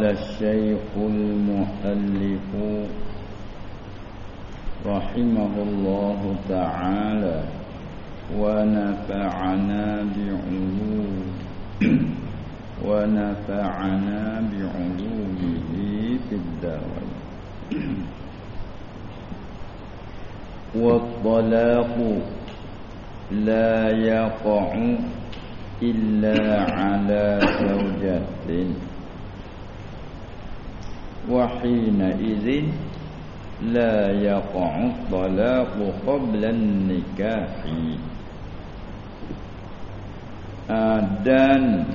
قال الشيخ المؤلف رحمه الله تعالى ونفعنا بعلوم ونفعنا بعلومه في الدارين والطلاق لا يقع إلا على زوجة. وحينئذ لا يقع الطلاق قبل النكاح dan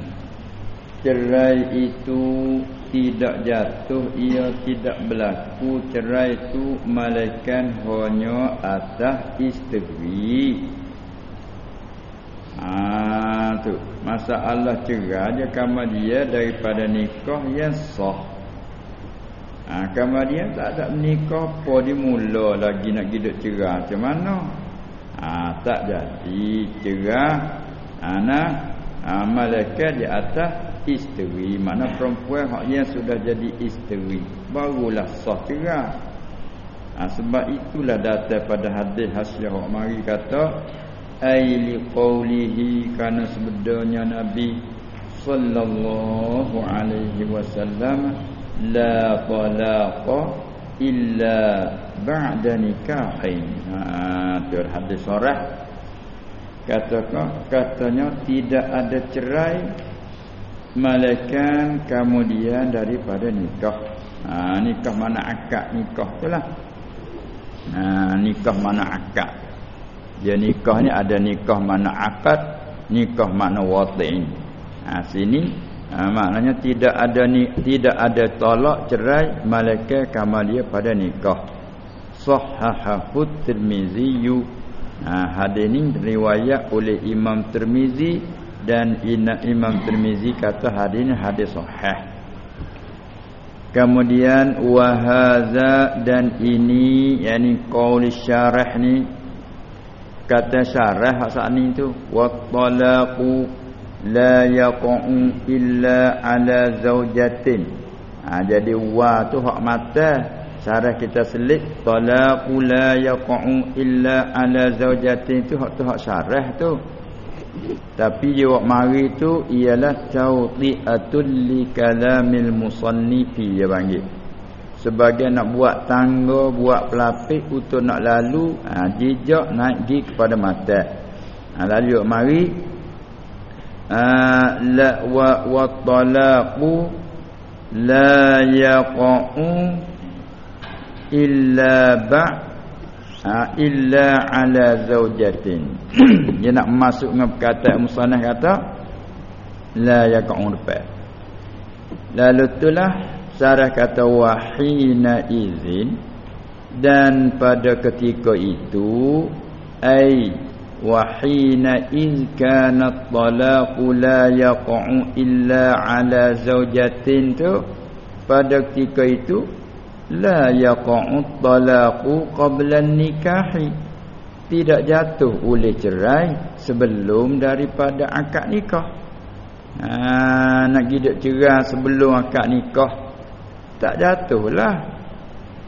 cerai itu tidak jatuh ia tidak berlaku cerai itu malaikat hanya atas isteri Ah tu masalah cerai dia kama dia daripada nikah yang sah. Kama dia tak ada nikah apa. Dimula lagi nak hidup cerai macam mana? Ah tak jadi cerai anak ah, malaikat di atas isteri. Mana perempuan hak yang sudah jadi isteri. Barulah sah cerai. Ah sebab itulah datang pada hadis hasiah mari kata ay liqaulihi kana sebenarnya nabi sallallahu alaihi wasallam la talaqa illa ba'da nikahin. Ha tu hadis sarah katakan katanya tidak ada cerai malaikat kemudian daripada nikah. Ha nikah mana akad nikah itulah ha nikah mana akad dia nikah ni ada nikah mana akad, nikah mana wati'. Ha sini ha, maknanya tidak ada ni tidak ada talak cerai malaikat kamalia pada nikah. Sahahahu Tirmizi. Ha hadis ni riwayat oleh Imam Tirmizi dan Imam Tirmizi kata hadis ni hadis sahih. Kemudian wahaza dan ini yakni qaul syarah ni kata syarah hak saat ni tu wattalaqu la yaqa'u illa ala zaujatin ha, jadi wa tu hak mata. Syarah kita selit talaqu la yaqa'u illa ala zaujatin tu hak tu hak syarah tu. Tapi jawab mari tu ialah tawti'atul li kalamil musannifi dia panggil. Sebagai nak buat tangga buat pelapis untuk nak lalu ha, jejak naik pergi kepada mata. Ha, lalu mari ha, la wa wa talaqu la yaqa'u illa ba ha, illa ala zaujatin dia nak masuk dengan perkataan musannaf kata la yaqa'u depan lalu itulah Sarah kata wahina izin. Dan pada ketika itu ai wahina in kana talaqu la yaqa'u illa ala zaujatin tu pada ketika itu la yaqa'u talaqu qabla nikahi tidak jatuh oleh cerai sebelum daripada akad nikah. Ha, nak gidak cerai sebelum akad nikah tak jatuhlah.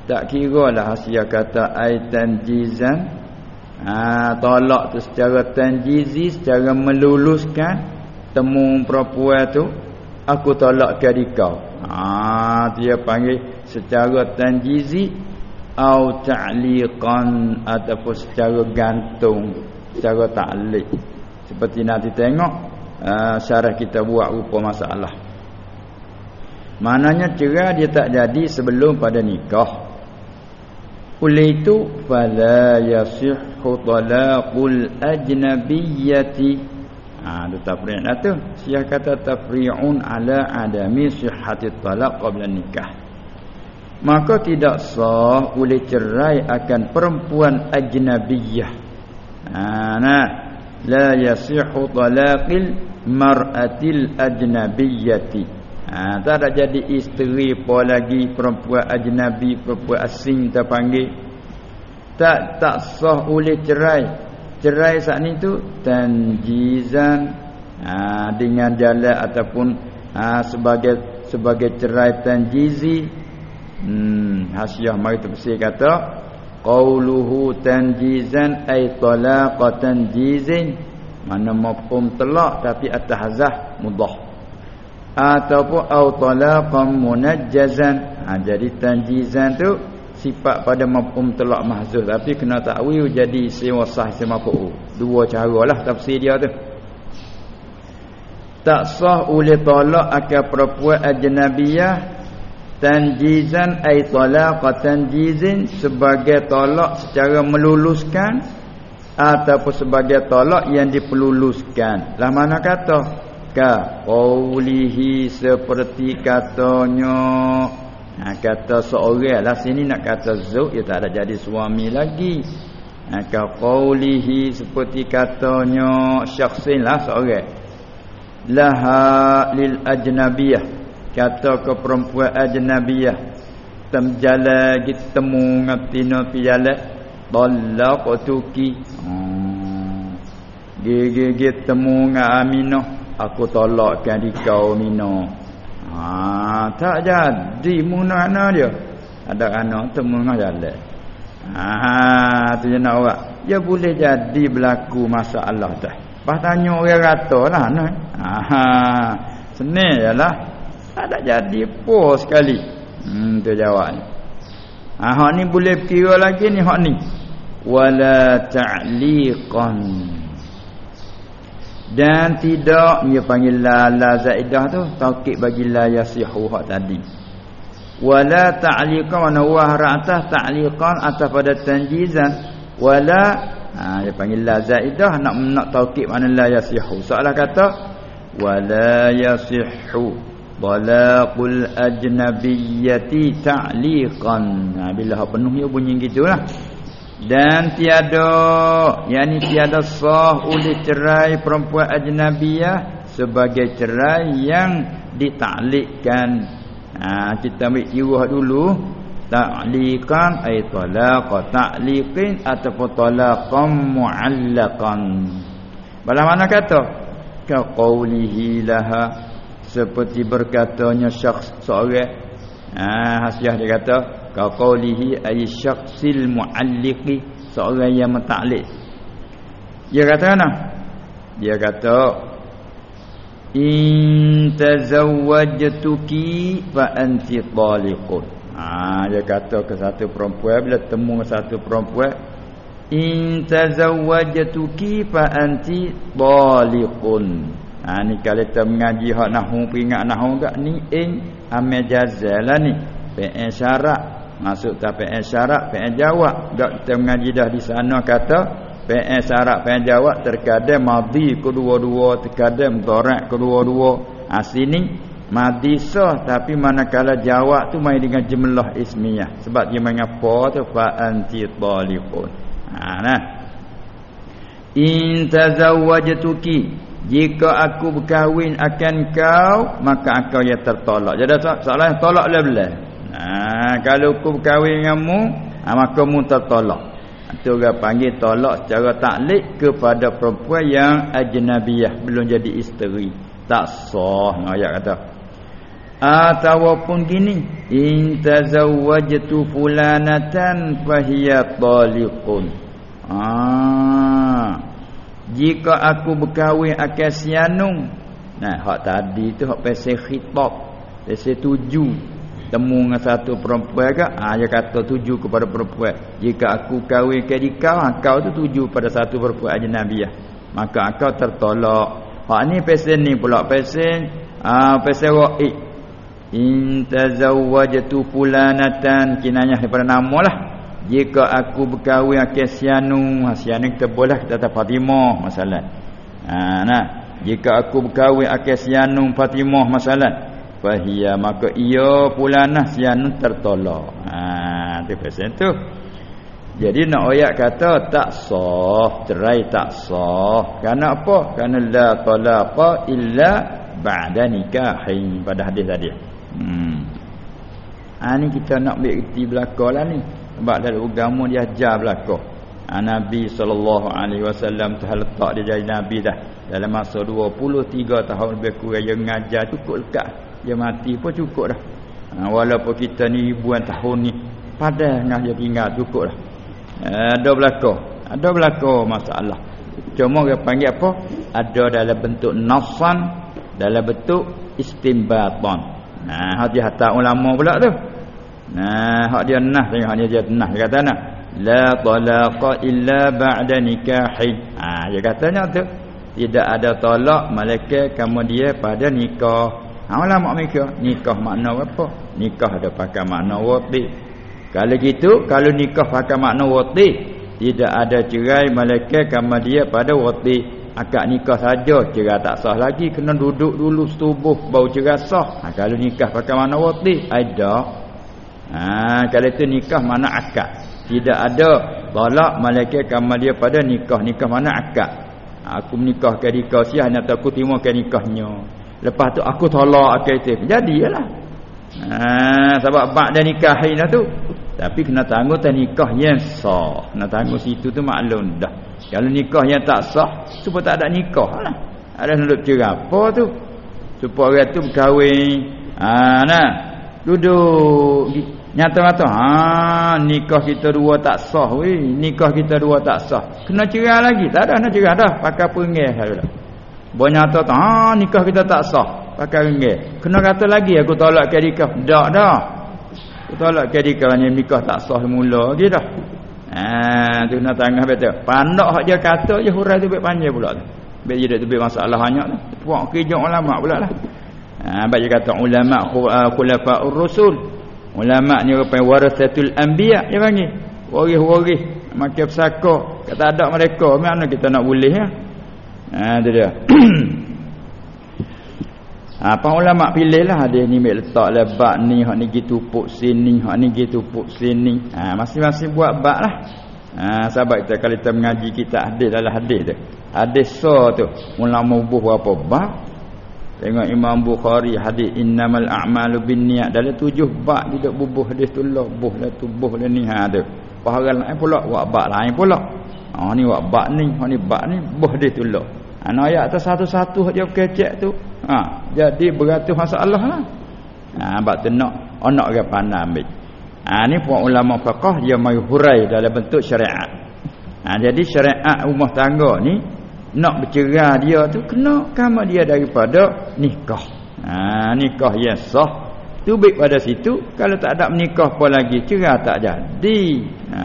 Tak kira lah hasil kata aitan jizan ha, tolak tu secara tanjizi secara meluluskan temu perempuan tu aku tolak ke kau. Ha, dia panggil secara tanjizi au ta'liqan ataupun secara gantung secara ta'liq. Seperti nanti tengok uh, syarah kita buat rupa masalah. Maknanya cerai dia tak jadi sebelum pada nikah. Oleh itu fala yasihhu talaqul ajnabiyyati. Ha tu tafri'un lah tu. Sia kata tafri'un ala adami sihhati talaq qabla nikah. Maka tidak sah oleh cerai akan perempuan ajnabiyyah. Ha nah la yasihhu talaqil mar'atil ajnabiyyati ha, tak ada jadi isteri apa lagi perempuan ajnabi perempuan asing kita panggil. Tak tak sah oleh cerai. Cerai saat ni tu tanjizan ha, dengan jalan ataupun ha, sebagai sebagai cerai tanjizi. Hmm hasiah mari tafsir kata qauluhu tanjizan ay talaqatan jizin. Mana mafhum telak tapi atas hazah mudah ataupun au talaqan munajjazan. Ha, jadi tanjizan tu sifat pada mafhum telak mahzuf tapi kena takwil jadi isim wasah isim maf'ul dua caralah tafsir dia tu. Tak sah oleh tolak akan perempuan ajnabiyah tanjizan ay talaqatan jizin sebagai tolak secara meluluskan ataupun sebagai tolak yang diperluluskan lah mana kata ka qaulihi seperti katanya. Ha, kata seorang lah sini nak kata zuk ya tak ada jadi suami lagi. Ha, ka qaulihi seperti katanya. Syakhsin lah seorang. Laha lil ajnabiyah. Kata ke perempuan ajnabiyah temjala kita temu ngatina piala Talaqtuki hmm. Gigi temu dengan Aminah Aku tolakkan di kau Aminah ha, Tak jadi. Mana dia. Ada anak temu dengan jalan. Ha, tu je nak buat. Ya boleh jadi berlaku masalah dah. Lepas tanya orang kata lah nah. ha, Senang je lah. Tak jadi pun sekali. Hmm tu jawabnya Ha hak ni boleh kira lagi ni hak ni. Wala ta'liqan. Dan tidak dia panggil la la zaidah tu taukid bagi la yasihu hak tadi. Wala ta'liqan wa atas ta'liqan atas pada tanjizan wala ha dia panggil la zaidah nak nak taukid mana la yasihu. Soalan kata wala yasihu Balaqul ajnabiyyati ta'liqan. Ha, bila penuh dia bunyi gitulah. Dan tiada yakni tiada sah oleh cerai perempuan ajnabiyah sebagai cerai yang ditaklikkan. Ha, kita ambil kira dulu ta'liqan ay talaq ta'liqin ataupun talaqan mu'allaqan. Mana kata? Ka qawlihi laha seperti berkatanya syakhs seorang ah hasiah dia kata ka qaulihi ay syakhsil mualliqi seorang yang mentaklik dia kata mana? Dia kata in tazawwajtuki fa anti taliqun. Ah dia kata ke satu perempuan bila temu satu perempuan in tazawwajtuki fa anti taliqun. Ha ni kalau kita mengaji hak nahwu peringat nahwu gak ni in amal jazal ni. Fi'il syarat masuk ta fi'il syarat fi'il jawab kita mengaji dah di sana kata fi'il syarat fi'il jawab terkadang madhi kedua-dua terkadang mudhari' kedua-dua. Ha sini madhi sah tapi manakala jawab tu main dengan jumlah ismiyah sebab dia mengapa tu fa anti taliqun. Ha nah. In tazawwajtuki jika aku berkahwin akan kau maka kau ya tertolak jadi soalan tolak belah nah kalau aku berkahwin denganmu ha, maka mu tertolak. Itu orang panggil tolak secara taklik kepada perempuan yang ajnabiyah belum jadi isteri. Tak sah ayat kata. Ataupun gini. In tazawwajtu fulanatan fahiya taliqun. Ah jika aku berkahwin akan sianung. Nah hak tadi tu hak pasal khitab pasal tuju temu dengan satu perempuan ke? Ha, dia kata tuju kepada perempuan. Jika aku kahwin ke dikau ha, kau tu tuju pada satu perempuan ajnabiah maka kau tertolak. Hak ni pasal ni pula. Ah ha, pasal wa'id in tazawwajtu fulanatan. Kinayah daripada nama lah. Jika aku berkahwin akan sianu. Sianu kita boleh kata Fatimah masalah. Ha, nah. Jika aku berkahwin akan sianu Fatimah masalah fahia maka ia pula nah sianu tertolak. Ha tu pasal tu. Jadi nak ayat kata tak sah cerai tak sah. Kerana apa? Kerana la talaqa illa ba'da nikahin. Pada hadis tadi. Hmm. Ha, ni kita nak ambil reti belakanglah ni. Sebab dalam agama dia ajar belaka. Ha, Nabi sallallahu alaihi wasallam telah letak dia jadi nabi dah. Dalam masa 23 tahun lebih kurang dia mengajar cukup lekat. Dia mati pun cukup dah. Ha, walaupun kita ni ribuan tahun ni pada ngah dia tinggal cukup dah. Ada belakang ada belakang masalah. Cuma dia panggil apa? Ada dalam bentuk nasan dalam bentuk istimbatan nah hati hata ulama pula tu. Nah hak dia nah tengok hak dia nah dia kata nah la talaqa illa ba'da nikahi ah dia katanya tu. Tidak ada tolak malaikat kamu dia pada nikah ha ulama mereka. Nikah makna apa? Nikah ada pakai makna wati. Kalau gitu kalau nikah pakai makna wati tidak ada cerai malaikat kamu dia pada wati. Akad nikah saja cerai tak sah lagi kena duduk dulu setubuh baru cerai sah. Ha, kalau nikah pakai makna wati ada. Ha kalau itu nikah mana akad tidak ada tolak malaikat kamu dia pada nikah. Nikah mana akad aku menikahkan dia siah nak aku timukan nikahnya lepas tu aku tolak akal itu jadilah. Ha sebab bak dan nikah dah tu. Tapi kena tangguh tak nikah yang sah. Kena tangguh situ tu maklum dah. Kalau nikah yang tak sah supaya tak ada nikah lah. Ada nak cerai apa tu? Supaya orang tu berkahwin. Ha nah. Duduk. Nyata-nyata. Ha nikah kita dua tak sah weh. Nikah kita dua tak sah. Kena cerai lagi. Tak ada nak cerai dah. Pakai penggih saja. Bo nyata tu ha nikah kita tak sah. Pakai penggih. Kena kata lagi aku tolak ke nikah. Dak dah. Aku tolak ke nikah ni nikah tak sah mula lagi dah. Ha tu nak tangah betul. Pandak hak dia kata je hurai tu baik panjang pula tu. Baik dia tu baik masalah banyak tu. Puak kerja ulama pula lah. Ha baik dia kata ulama khulafaur rasul. Ulama ni rupai warasatul anbiya dia panggil. Waris-waris makan pesaka. Kata ada mereka, mana kita nak boleh ya? Ha tu dia. Apa ha, ulama pilihlah hadis ni mek letak lebat ni hak ni gitu puk sini, hak ni gitu puk sini. Ha masing-masing buat bab lah. Ha sahabat kita kalau kita mengaji kita hadis dalam hadis tu. Hadis so tu ulama bubuh berapa bab? Tengok Imam Bukhari hadis innamal a'malu binniyat dalam tujuh bab tidak bubuh hadis tu lah buh lah tu buh lah ni ha tu. Paharan lain pula buat bab lain pula. Ha ni buat bab ni, ha ni bab ni buh hadis tu lah. Ana ayat atas satu-satu dia kecek tu. Ha jadi beratus masalah lah. Ha bab tu nak anak ke pandai ambil. Ha ni puak ulama fiqh dia mai hurai dalam bentuk syariat. Ha jadi syariat rumah tangga ni nak bercerai dia tu kena kamar dia daripada nikah. Ha nikah yang sah. Tu baik pada situ kalau tak ada menikah apa lagi cerai tak jadi. Ha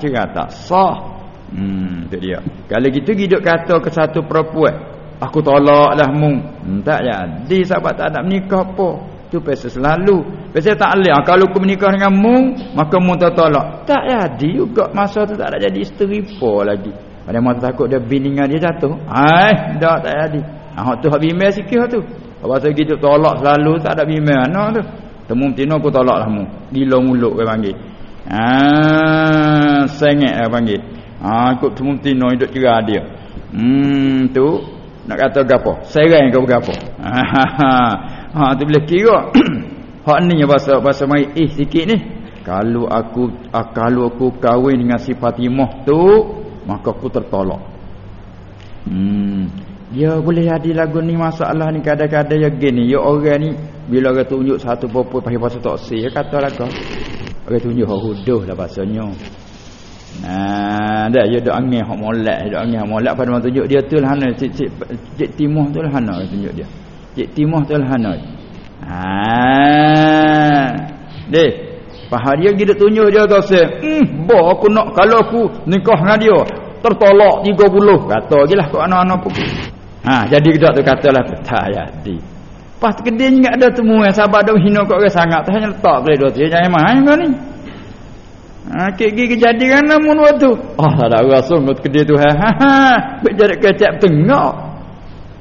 cerai tak sah. Hmm tu dia. Kalau gitu hidup kata ke satu perempuan, aku tolaklah mu. Hmm, tak jadi sebab tak ada menikah apa. Tu pasal selalu. Pasal tak leh kalau aku menikah dengan mu, maka mu tak tolak. Tak jadi juga masa tu tak ada jadi isteri apa lagi. Pada masa takut dia biningan dia jatuh. Ai, dah tak jadi. Ah tu hak bimbel sikit tu. Apa tu gitu tolak selalu tak ada bimbel ana tu. Temu tino aku tolaklah mu. Gila mulut dia panggil. Ah, sengit dia panggil. Ah, ikut temu tino hidup cerah dia. Hmm, tu nak kata gapo? Serang ke gapo? Ha, tu boleh kira. hak ni bahasa bahasa mai eh sikit ni. Kalau aku ah, kalau aku kahwin dengan si Fatimah tu, maka aku tertolak hmm dia boleh ada lagu ni masalah ni kadang-kadang ya gini ya orang ni bila orang tunjuk satu popo pasal tak si ya kata kau orang tunjuk hak huduh lah bahasanya Nah, dah ya dak angin hak molek, dak angin hak molek pada masa tunjuk dia tu lah hana cik cik cik timuh tu lah hana tunjuk dia. Cik timuh tu lah hana. Ha. Deh, Fahar dia kita tunjuk dia kata se, "Hmm, bo aku nak kalau aku nikah dengan dia, tertolak 30." Kata gilah tu anak-anak pun. Ha, jadi kita tu katalah tak jadi. Pas kedai ni ada temu yang sabar dah hina kau orang sangat, tak hanya letak dia tu. Jangan main kau ni. Ha, kek gigi kejadian namun waktu. Oh, tak ada rasa ngot kedai tu. Ha, ha, ha. Berjarak kecap tengok.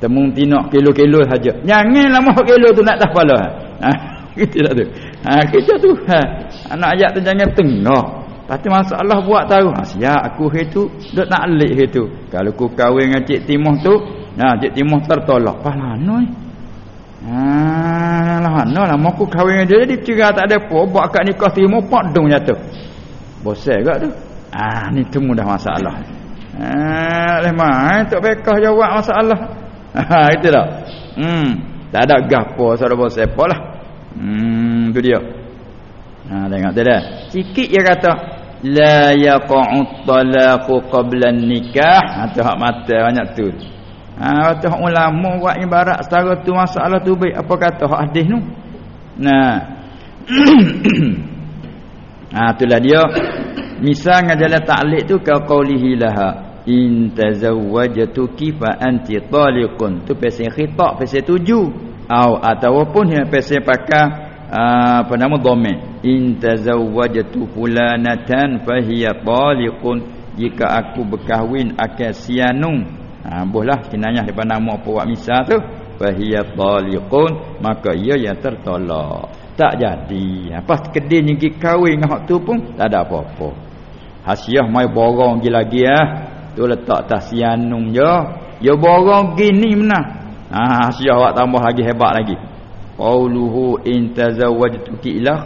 Temu tinok kilo-kilo saja. Jangan lama kilo tu nak tak pala. Ha, gitu tak tu. Ha kerja tu. Ha. Anak ayat tu jangan tengok. Pasti masalah buat tahu. Ha siap aku itu dak nak alik itu. Kalau ku kahwin dengan cik Timah tu, nah cik Timah tertolak. Palano ni. Ha lah no lah mau ku kahwin dengan dia jadi cerai tak ada apa buat akad nikah Timah pak dong jatuh. Bosai gak tu. Ah ni tu mudah masalah. Ha leh mai tak bekah jawab masalah. Ha itu dah. Hmm. tak ada gapo saudara siapa lah hmm tu dia ha tengok dah sikit dia kata la yaqa'u talaqu qabla nikah atau ha, hak mata banyak tu ha tu hak ulama buat ibarat setara tu masalah tu baik apa kata hak hadis tu nah ha itulah dia. Misal ngajalah ta'liq tu ka qaulihi laha in tazawwajtuki fa anti taliqun. Tu pasal khitab pasal tuju. Au ataupun yang pasal pakai uh, apa nama dhamir in tazawwajtu fulanatan fa hiya taliqun. Jika aku berkahwin akan sianung. Ha bolehlah kinayah daripada nama apa buat misal tu. Fa hiya taliqun. Maka ia yang tertolak tak jadi. Apa kedin yang kahwin dengan hak tu pun tak ada apa-apa. Hasiah mai borong lagi ah tu letak atas je. Ya borong gini mana ha hasiah awak tambah lagi hebat lagi. Qauluhu in tazawwajtuki ilah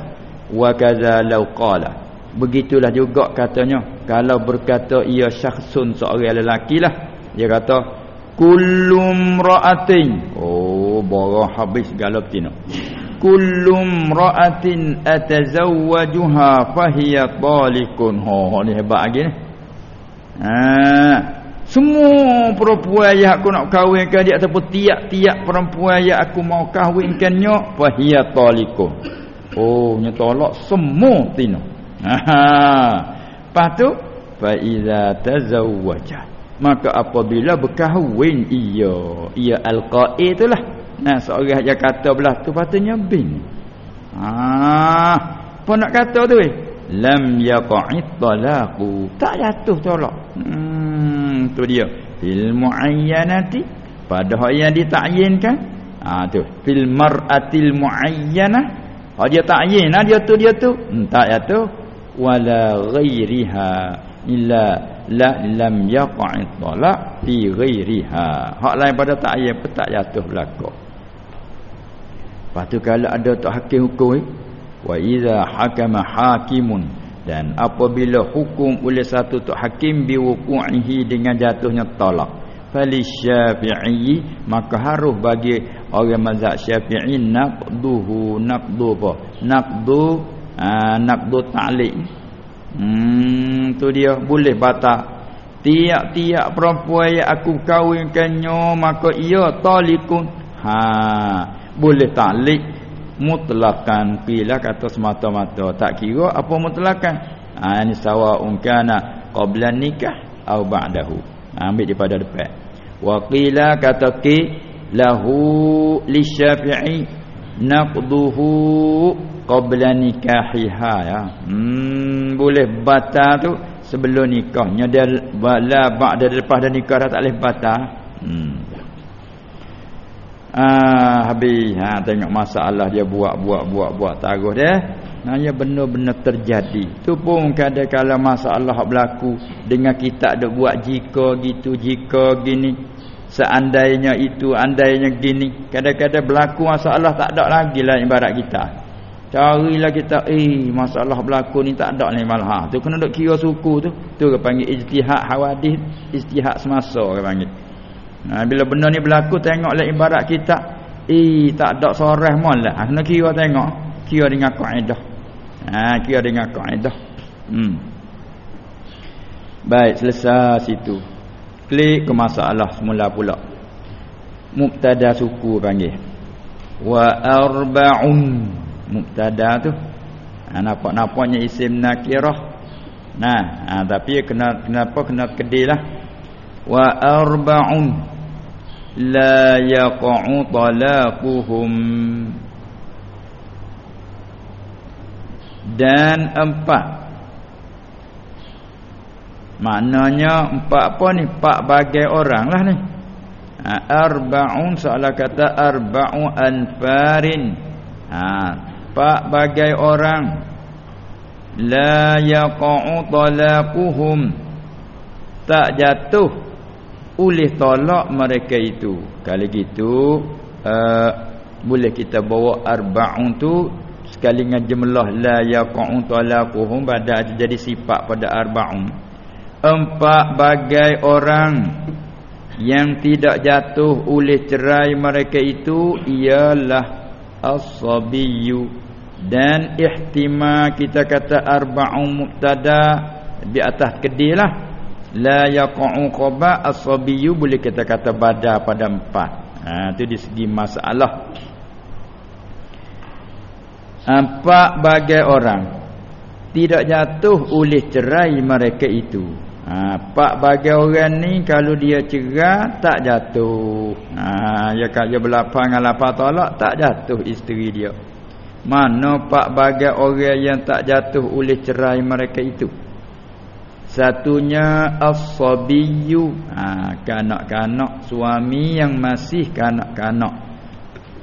wa kadza law qala. Begitulah juga katanya. Kalau berkata ia syakhsun seorang lelaki lah. Dia kata kullum ra'atin. Oh borong habis segala betina kullum ra'atin atazawwajuha fahiya talikun ho ni hebat lagi ni Ha, semua perempuan yang aku nak kahwinkan dia ataupun tiap-tiap perempuan yang aku mau kahwinkannya fahiya talikum. Oh, nya tolak semua tino. Ha. Lepas tu fa iza tazawwaja. Maka apabila berkahwin ia, ia al-qa'i itulah. Nah, seorang yang kata belah tu patutnya bin. Ha, apa nak kata tu eh? lam yaqa'id talaqu. Tak jatuh tolak. Hmm tu dia. Fil muayyanati. Pada hak yang ditakyinkan ha tu. Fil mar'atil muayyanah hak dia takyin nah dia tu dia tu. Hmm, tak jatuh. Wala ghairiha illa la lam yaqa'id talaq fi ghairiha. Hak lain pada takyin tak jatuh belaka Lepas kalau ada tak hakim hukum eh? wa idza hakama hakimun dan apabila hukum oleh satu tu hakim biwuqu'ihi dengan jatuhnya talak fali syafi'i maka harus bagi orang mazhab syafi'i naqduhu naqdu apa? Naqdu aa, naqdu ta'liq. Hmm tu dia boleh batal tiap-tiap perempuan yang aku kahwinkannya maka ia talikun. Ha boleh ta'liq mutlakan bila kata semata-mata. Tak kira apa mutlakan. Ha ini sawaun kana qabla nikah atau ba'dahu. Ha, ambil daripada depan. Wa qila kata ki lahu lisyafi'i naqduhu qabla nikahiha ya. Hmm, boleh batal tu sebelum nikahnya. Dia bala ba'da lepas dah nikah dah tak boleh batal. Hmm Ah habis ha tengok masalah dia buat buat buat buat taruh dia. Nanya benar-benar terjadi. Tu pun kadang-kala masalah berlaku dengan kita ada buat jika gitu jika gini. Seandainya itu andainya gini. Kadang-kadang berlaku masalah tak ada lagi lah ibarat kita. Carilah kita eh masalah berlaku ni tak ada ni malah. Ha, tu kena dok kira suku tu. Tu ke panggil ijtihad hawadith, ijtihad semasa ke panggil. Ha, bila benda ni berlaku tengoklah ibarat kita. Eh tak ada soreh mon lah. Kena kira tengok. Kira dengan kaedah. Ha, kira dengan kaedah. Hmm. Baik selesai situ. Klik ke masalah semula pula. Mubtada suku panggil. Wa arba'un. Mubtada tu. Ha, nampak-nampaknya isim nakirah. Nah, ha, tapi kena kenapa kena kedilah. Wa arba'un la yaqa'u talaquhum dan empat. Maknanya empat apa ni empat bagai orang lah ni. Ha, arba'un soalan kata arba'u anfarin. Ha, empat bagai orang. La yaqa'u talaquhum. Tak jatuh boleh tolak mereka itu. Kalau gitu uh, boleh kita bawa arba'un tu sekali dengan jumlah la yaqa'un talaquhum pada jadi sifat pada arba'un. Empat bagai orang yang tidak jatuh oleh cerai mereka itu ialah as-sabiyyu dan ihtimal kita kata arba'un mubtada di atas kedihlah la yaqa'u qaba as-sabiyyu boleh kita kata bada pada empat. Ha tu di segi masalah. Empat bagai orang. Tidak jatuh oleh cerai mereka itu. Ha empat bagai orang ni kalau dia cerai tak jatuh. Ha ya kalau berlapang dengan lapar tolak tak jatuh isteri dia. Mana pak bagai orang yang tak jatuh oleh cerai mereka itu Satunya as-sabiyyu. Ha kanak-kanak suami yang masih kanak-kanak.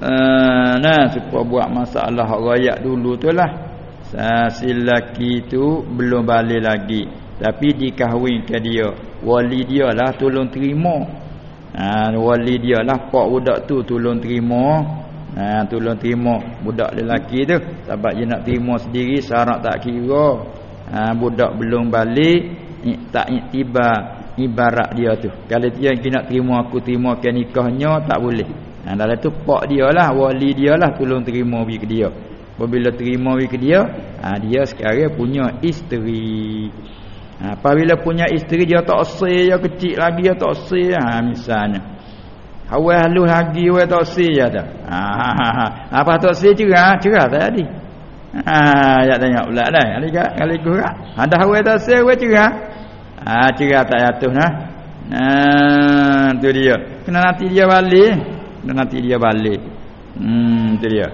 Uh, nah supaya buat masalah rakyat dulu tu lah. Si lelaki tu belum balik lagi. Tapi dikahwinkan dia. Wali dia lah tolong terima. Ha, wali dia lah pak budak tu tolong terima. Ha tolong terima budak lelaki tu. Sebab dia nak terima sendiri syarat tak kira. Ha budak belum balik tak tiba ibarat dia tu. Kalau dia nak terima aku terima ke nikahnya tak boleh. Ha dalam tu pak dia lah wali dia lah tolong terima wi ke dia. Apabila terima wi ke dia, ha dia sekarang punya isteri. Ha apabila punya isteri dia tak sah dia kecil lagi dia tak sah ha misalnya. Awal halus lagi awal tak si ya dah. Ha, ha, ha, ha. Apa tak si cerah? Cerah tak jadi. Ha, ya tengok pula dah. Kali kak, kali kurang. Ada awal tak si awal cerah. Ha, cerah tak jatuh nah. Ha, tu dia. Kena nanti dia balik. Kena nanti dia balik. Hmm, tu dia.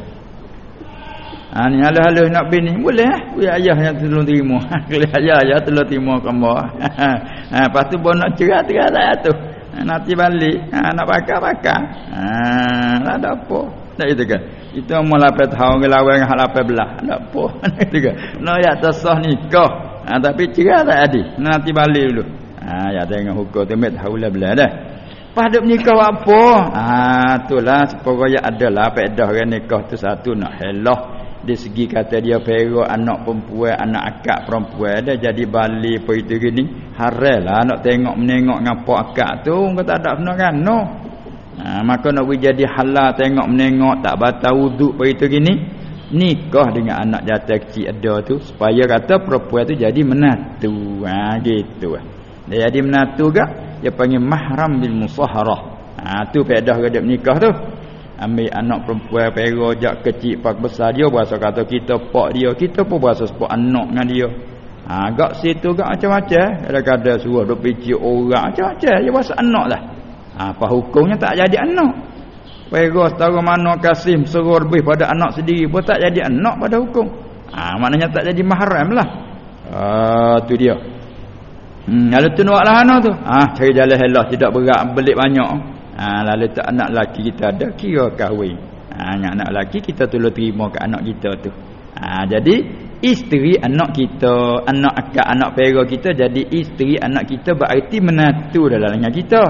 Ha, ni halus-halus nak bini. Boleh eh? Ya, ayah yang tolong terima. Kalau ayah, ayah tolong terima kembali. Ha, lepas tu pun nak cerah, tak jatuh. Ha, nanti balik ha, nak bakar-bakar ha, tak ada apa tak itu kan itu umur 8 tahun ke lawan dengan 18 belah. Tak apa itu kan nak ya tersah nikah ha, tapi cerai tak ada nanti balik dulu. Ha, ya tengok hukum tu met haula belah dah. Pada nikah apa? Ha, itulah supaya adalah faedah orang nikah tu satu nak helah di segi kata dia perak anak perempuan anak akak perempuan ada jadi balik apa itu gini. Haralah nak tengok menengok ngapo akak tu kau tak ada kena kan? No ha, maka nak jadi halal tengok menengok tak batal wuduk apa itu gini nikah dengan anak jatuh kecil ada tu supaya kata perempuan tu jadi menatu ha gitu. Dia jadi menatu gak dia panggil mahram bil musaharah ha tu faedah gadak nikah tu. Ambil anak perempuan pera jak kecil pak besar dia berasa kata kita pak dia kita pun berasa sebab anak dengan dia. Ha gak situ gak macam-macam. Kadang-kadang suruh duk picit orang macam-macam. Dia berasa anak lah ha, apa hukumnya tak jadi anak. Pera setara mana kasih suruh lebih pada anak sendiri pun tak jadi anak pada hukum. Ha, maknanya tak jadi mahram lah. Ha, tu dia. Hmm, lalu tu nak lah tu. Ha, cari jalan helah tidak berat belik banyak. Ha, lalu tak anak laki kita ada kira kahwin. Ha, anak, anak laki kita tolong terima ke anak kita tu. Ha, jadi isteri anak kita anak akak anak pera kita jadi isteri anak kita berarti menatu dalam dengan kita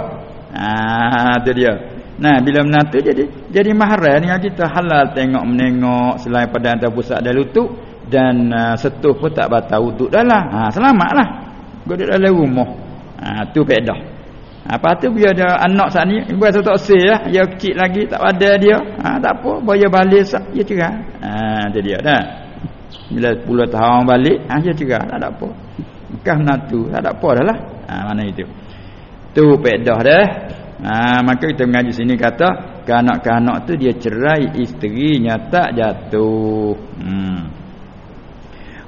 ha, tu dia Nah bila menatu jadi jadi mahram dengan kita halal tengok menengok selain pada antara pusat dan lutut dan uh, setuh pun tak batal wuduk dah lah. Ha selamatlah. Gua dalam rumah. Ha tu faedah. Apa tu biar ada anak sat ni, rasa tak sel lah, dia kecil lagi tak ada dia. Ha tak apa, bayar balik sat dia cerah. Ha tu dia dah. Bila 10 tahun balik, ha dia cerah, tak ada apa. Bekah menantu, tak ada apa dah lah. Ha mana itu. Tu pedah dah. Ha maka kita mengaji sini kata kanak-kanak tu dia cerai isterinya tak jatuh. Hmm.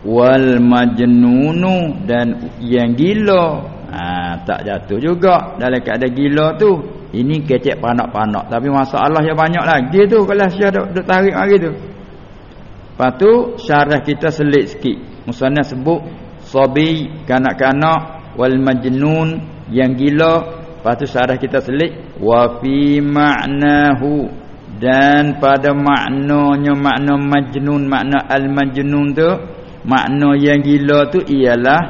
Wal majnunu dan yang gila ha, tak jatuh juga dalam keadaan gila tu ini kecek panak-panak tapi masalah yang banyak lagi tu kalau saya duk, duk tarik hari tu lepas tu syarah kita selit sikit musanna sebut sabi kanak-kanak wal majnun yang gila lepas tu syarah kita selit wa fi ma'nahu dan pada maknanya makna majnun makna al majnun tu makna yang gila tu ialah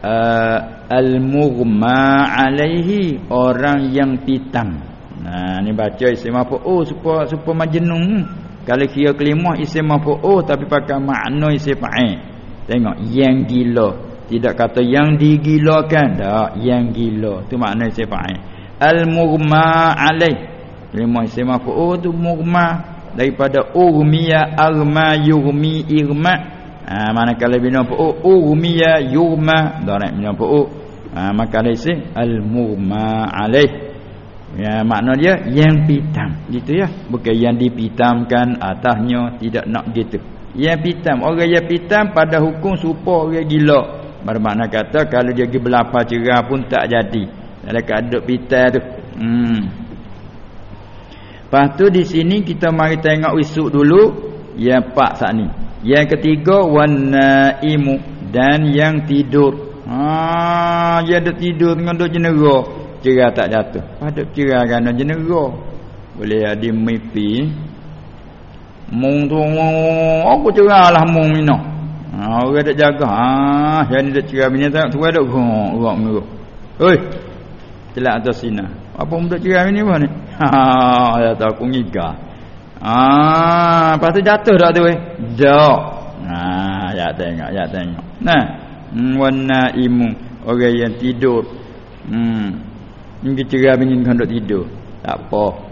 uh, al-mughma alaihi orang yang pitam. Nah ni baca isim apa oh supaya supaya majnun. Kalau kira kelima isim apa oh tapi pakai makna isim fa'il. Tengok yang gila. Tidak kata yang digilakan dak yang gila. Tu makna isim fa'il. al-mughma alaih lima isim maf'ul tu mughma daripada urmiya arma yurmi irma ha manakala bina maf'ul urmiya yurma dharat bina maf'ul ha maka isim al-mughma alaih Ya makna dia yang pitam gitu ya. Bukan yang dipitamkan atasnya tidak nak gitu. Yang pitam orang yang pitam pada hukum serupa orang gila. Bermakna kata kalau dia pergi belapar cerah pun tak jadi. Dalam keadaan pitam tu. Hmm. Lepas tu di sini kita mari tengok wisuk dulu yang pak saat ni. Yang ketiga wanaimu dan yang tidur. Ha dia ada tidur dengan duk jenera cerah tak jatuh pada cerah kerana jenera boleh ada mimpi mung tu aku cerah lah mung mina ha, orang tak jaga. Ha, yang ni tak cerah bini tak tu ada gerak gerak menurut. Oi celak atas sini. Apa muda cerah bini pun ni. Ha, ya tahu aku ngiga ha, lepas tu jatuh tak tu eh? Tak ha, ya tengok ya tengok. Nah hmm, warna imu. Orang yang tidur. Hmm Mungkin cerai bini kan duk tidur. Tak apa.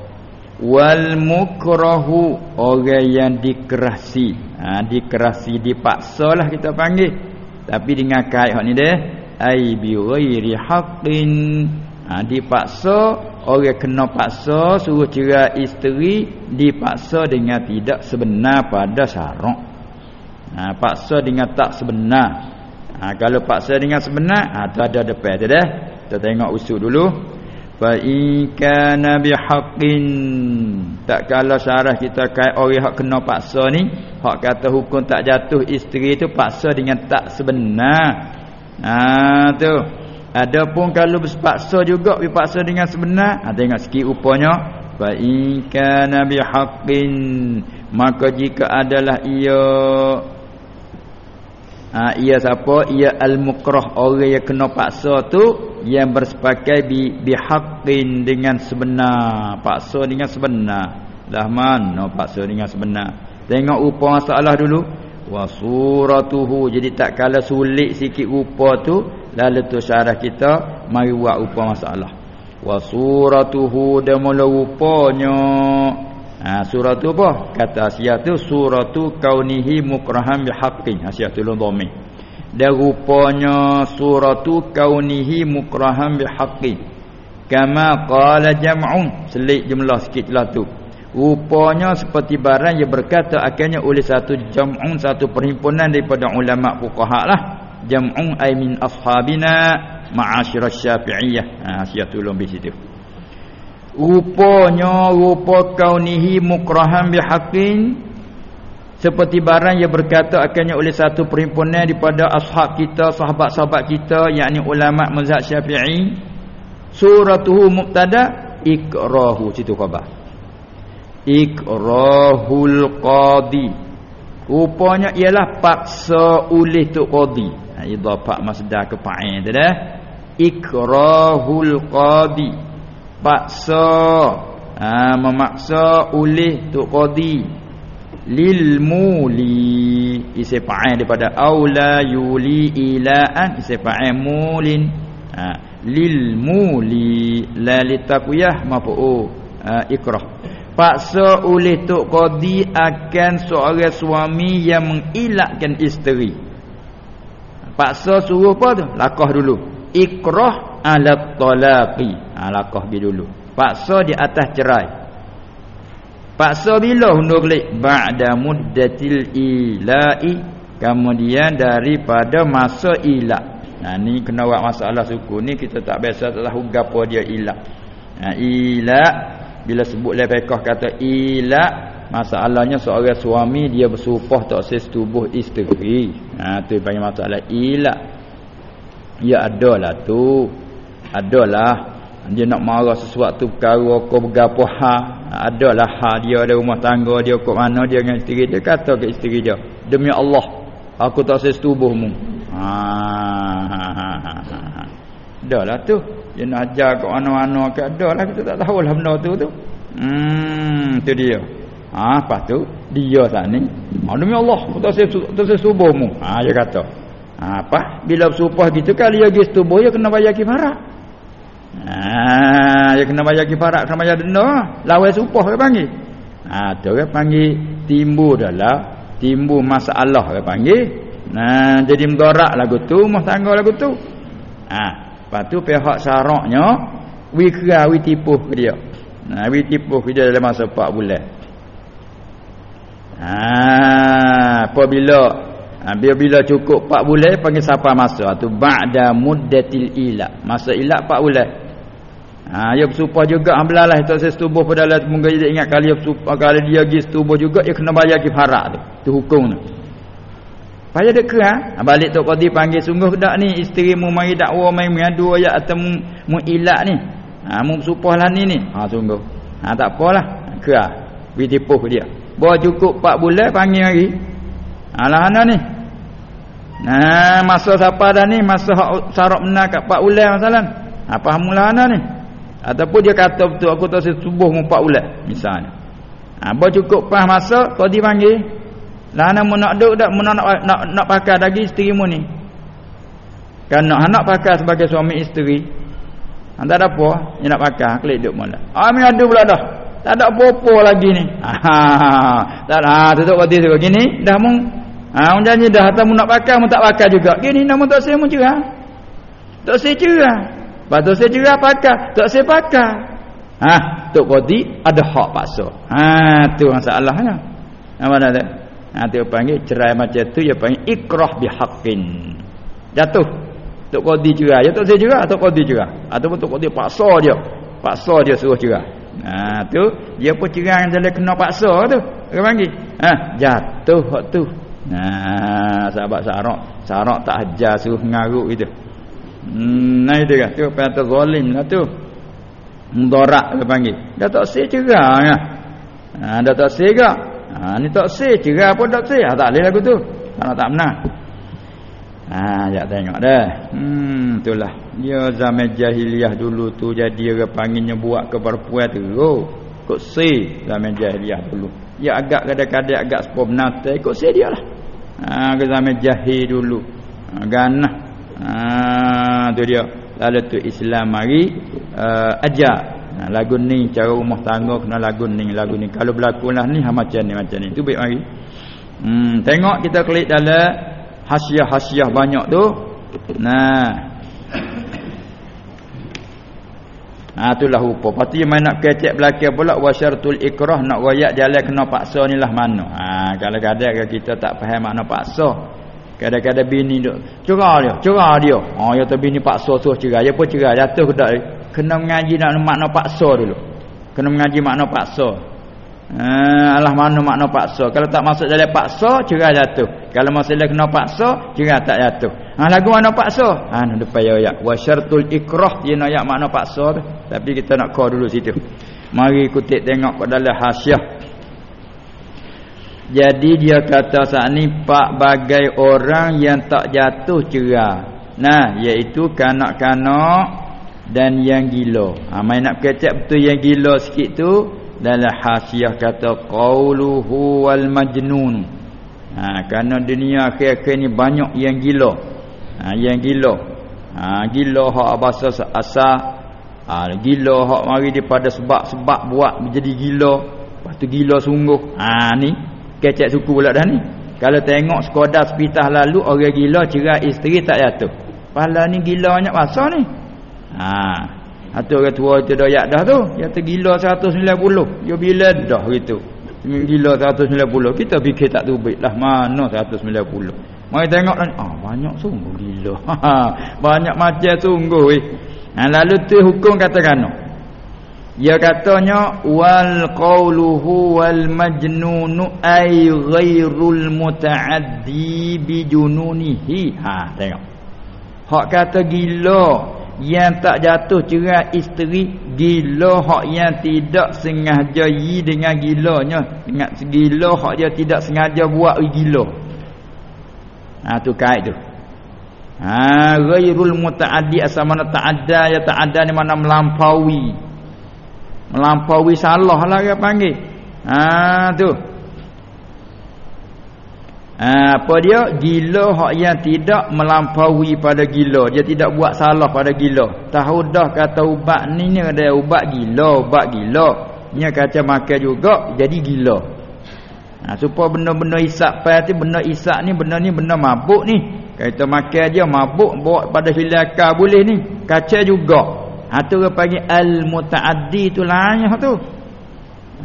Wal mukrahu orang yang dikerasi. Ha, dikerasi dipaksa lah kita panggil. Tapi dengan kait hak ni deh. Ai bi ghairi haqqin. Ha, dipaksa orang kena paksa suruh cerai isteri dipaksa dengan tidak sebenar pada syarak. Ha, paksa dengan tak sebenar. Ha, kalau paksa dengan sebenar, ha, tu ada depan tu dah. Kita tengok usul dulu fa in kana bihaqqin. Tak kala syarah kita kait orang hak kena paksa ni hak kata hukum tak jatuh isteri tu paksa dengan tak sebenar. Ha tu. Adapun kalau berpaksa juga berpaksa dengan sebenar ha tengok sikit rupanya. Fa in kana bihaqqin. Maka jika adalah ia ha, ia siapa? Ia al-mukrah orang yang kena paksa tu yang bersepakai bi bihaqqin dengan sebenar. Paksa dengan sebenar. Dah mana paksa dengan sebenar? Tengok rupa masalah dulu. Wa suratuhu jadi tak kala sulit sikit rupa tu lalu tu syarah kita mari buat rupa masalah. Wa suratuhu dan mula rupanya Ha, surah tu apa? Kata Asia tu surah tu kaunihi mukrahan bihaqqin. Asia tu dhamir. Dan rupanya surah tu kaunihi mukrahan bihaqqin. Kama qala jam'un. Selik jumlah sikit lah tu. Rupanya seperti barang yang berkata akhirnya oleh satu jam'un satu perhimpunan daripada ulama fuqaha lah. Jam'un ay min ashabina ma'asyiras syafi'iyah. Ha, Asia tu lebih situ rupanya rupa kaunihi mukrahan bihaqqin. Seperti barang yang berkata akhirnya oleh satu perhimpunan daripada ashab kita sahabat-sahabat kita yakni ulama mazhab Syafi'i. Suratuhu mubtada ikrahu situ khabar. Ikrahul qadi. Rupanya ialah paksa oleh tu qadi. Ha idafah masdar ke fa'il dah. Ikrahul qadi paksa ha, memaksa oleh tok qadi. Lil muli. Fa'il daripada aula yuli ilaan isi fa'il mulin. Ha, lil muli. La litaqiyah mafu ha, ikrah. Paksa oleh tok qadi akan seorang suami yang mengilakkan isteri. Paksa suruh apa tu? Lakah dulu. Ikrah ala talaqi alaqah bi dulu. Paksa di atas cerai. Paksa bila hundur kelik ba'da muddatil ila'i. Kemudian daripada masa ilak. Nah ni kena buat masalah suku ni kita tak biasa tak tahu gapo dia ilak. Nah ilak bila sebut lepekah kata ilak masalahnya seorang suami dia bersumpah tak setubuh isteri. Ha tu panggil masalah ilak. Ya adalah tu. Adalah dia nak marah sesuatu perkara kau bergapo ha adalah ha dia ada rumah tangga dia kok mana dia dengan isteri dia kata ke isteri dia demi Allah aku tak setubuhmu ha ha ha ha, ha. adalah tu. Dia nak ajar kat mana-mana ke adalah kita tak tahu lah benda tu tu. Hmm tu dia. Ha apa tu dia tak ni. Ha, demi Allah aku tak setubuhmu ha dia kata. Ha, apa? Bila bersumpah gitu kali dia setubuh dia kena bayar kifarah Ha dia kena bayar kifarat kena bayar denda. Lawan supah dia panggil. Ha tu dia panggil timbul dalam timbul masalah dia panggil. Nah jadi mudarat lagu tu rumah tangga lagu tu. Ha lepas tu pihak syaraknya wi kira wi tipuh ke dia. Nah wi tipuh ke dia dalam masa 4 bulan. Ha apabila Ha, bila-bila cukup 4 bulan panggil siapa masa tu ba'da muddatil ila. Masa ila 4 bulan. Ha ya bersumpah juga amblalah tak saya setubuh pada Allah mungkin dia ingat kali bersumpah kali dia pergi setubuh juga dia kena bayar kifarat tu. Tu hukum tu. Payah dek ke ha? balik tok qadi panggil sungguh dak ni isteri mu mari dakwa mai mengadu ayat atau mu, mu ilak ni. Ha mu bersumpah lah ni ni. Ha sungguh. Ha tak apalah. Ke ah. Ha? tipuh dia. Bawa cukup 4 bulan panggil lagi. Alah ana ni. Nah, masa siapa dah ni? Masa sarap menang kat Pak Ulai masalah. Apa hamulah ana ni? Ataupun dia kata betul aku tak subuh mu Pak Ulai misalnya. Ha, cukup pas masa kau dipanggil. Lah ana nak duk dak mu nak nak nak pakai lagi isteri mu ni. Kan nak nak pakai sebagai suami isteri. Anda ada apa? Dia nak pakai klik duk mula. Ah mi ada pula dah. Tak ada apa-apa lagi ni. Ha. Tak ada. Ha, tutup kau tu begini dah mu Ha orang janji dah atau nak pakai mu tak pakai juga. Gini nama tak saya mu cerah. Tak saya cerah. Patut saya cerah pakai, tak saya pakai. Ha, tok kodi ada hak paksa. Ha tu masalahnya. Apa dah tu? Ha tu panggil cerai macam tu dia panggil ikrah bihaqqin. Jatuh. Tok kodi cerah, ya tak saya cerah atau kodi cerah. Ataupun tok kodi paksa dia. Paksa dia suruh cerah. Ha tu dia pun cerah dia kena paksa tu. Dia panggil. Ha jatuh hak tu. Nah, sahabat Sarak, Sarak tak ajar suruh ngaruk itu. Hmm, nah itu kan, tu kata zalim lah tu. Mudarat dia panggil. Dah tak sih cerah. Ha, dah tak sih gak. Ha, ni tak sih cerah pun tak sih. Ha, tak boleh lagu tu. Kalau tak benar. Ha, jap tengok dah. Hmm, itulah. Dia zaman jahiliah dulu tu jadi orang panggilnya buat ke perempuan tu. Oh, kok sih zaman jahiliah dulu. Ya agak kadang-kadang agak sepuluh benata ikut saya dia lah ha, ke zaman jahil dulu. Ha, ganah. Ha, tu dia. Lalu tu Islam mari uh, ajar ha, lagu ni cara rumah tangga kena lagu ni lagu ni. Kalau berlaku lah ni ha, macam ni macam ni. Tu baik mari. Hmm, tengok kita klik dalam hasiah-hasiah banyak tu. Nah. Ha itulah rupa. Pasti main nak kecek belakang pula wasyartul ikrah nak royak jalan kena paksa ni lah mana. Ha kadang-kadang kita tak faham makna paksa. Kadang-kadang bini duk cerah dia, cerah dia. Ha ya tu bini paksa suruh cerah, ya pun cerah jatuh tak. Kena mengaji nak makna paksa dulu. Kena mengaji makna paksa. Ha alah mana makna paksa. Kalau tak masuk dalam paksa, cerah jatuh. Kalau masuk dalam kena paksa, cerah tak jatuh. Ha lagu mana paksa? Ha nak depan ayat wa syartul ikrah dia nak ayat makna paksa tu. Tapi kita nak kau dulu situ. Mari kutip tengok pada dalam hasiah. Jadi dia kata saat ni pak bagai orang yang tak jatuh cerah. Nah, iaitu kanak-kanak dan yang gila. Ha main nak kecek betul yang gila sikit tu? Dalam hasiah kata qauluhu wal majnun. Ha kerana dunia akhir-akhir ni banyak yang gila. Ha, yang gila. Ha, gila hak bahasa asal. Ha, gila hak mari daripada sebab-sebab buat menjadi gila. Lepas tu gila sungguh. Ha, ni kecek suku pula dah ni. Kalau tengok sekadar sepitah lalu orang gila cerai isteri tak jatuh. Pala ni gila banyak bahasa ni. Ha. Atau orang tua itu dah yak dah tu yang tergila 190 dia bila dah gitu? Gila 190 kita fikir tak tu baik lah mana 190 Mari tengok dan ah banyak sungguh gila. banyak macam sungguh eh. Ha, lalu tu hukum katakan. Ya katanya wal qawluhu wal majnunu ay ghairul mutaaddi bi jununihi. Ha tengok. Hak kata gila yang tak jatuh cerai isteri gila hak yang tidak sengaja yi dengan gilanya dengan gila hak dia tidak sengaja buat gila ha tu kait tu ha ghairul mutaaddi asal mana ta'adda ya ta'adda ni mana melampaui melampaui salah lah dia panggil ha tu Ha, apa dia? Gila hak yang tidak melampaui pada gila. Dia tidak buat salah pada gila. Tahu dah kata ubat ni ni ada ubat gila, ubat gila. Ni kata makan juga jadi gila. Ha, supaya benda-benda isap tu benda isap ni benda ni benda mabuk ni. Kata makan dia mabuk bawa pada hilaka boleh ni. Kaca juga. Ha tu dia panggil al-mutaaddi tu lain tu.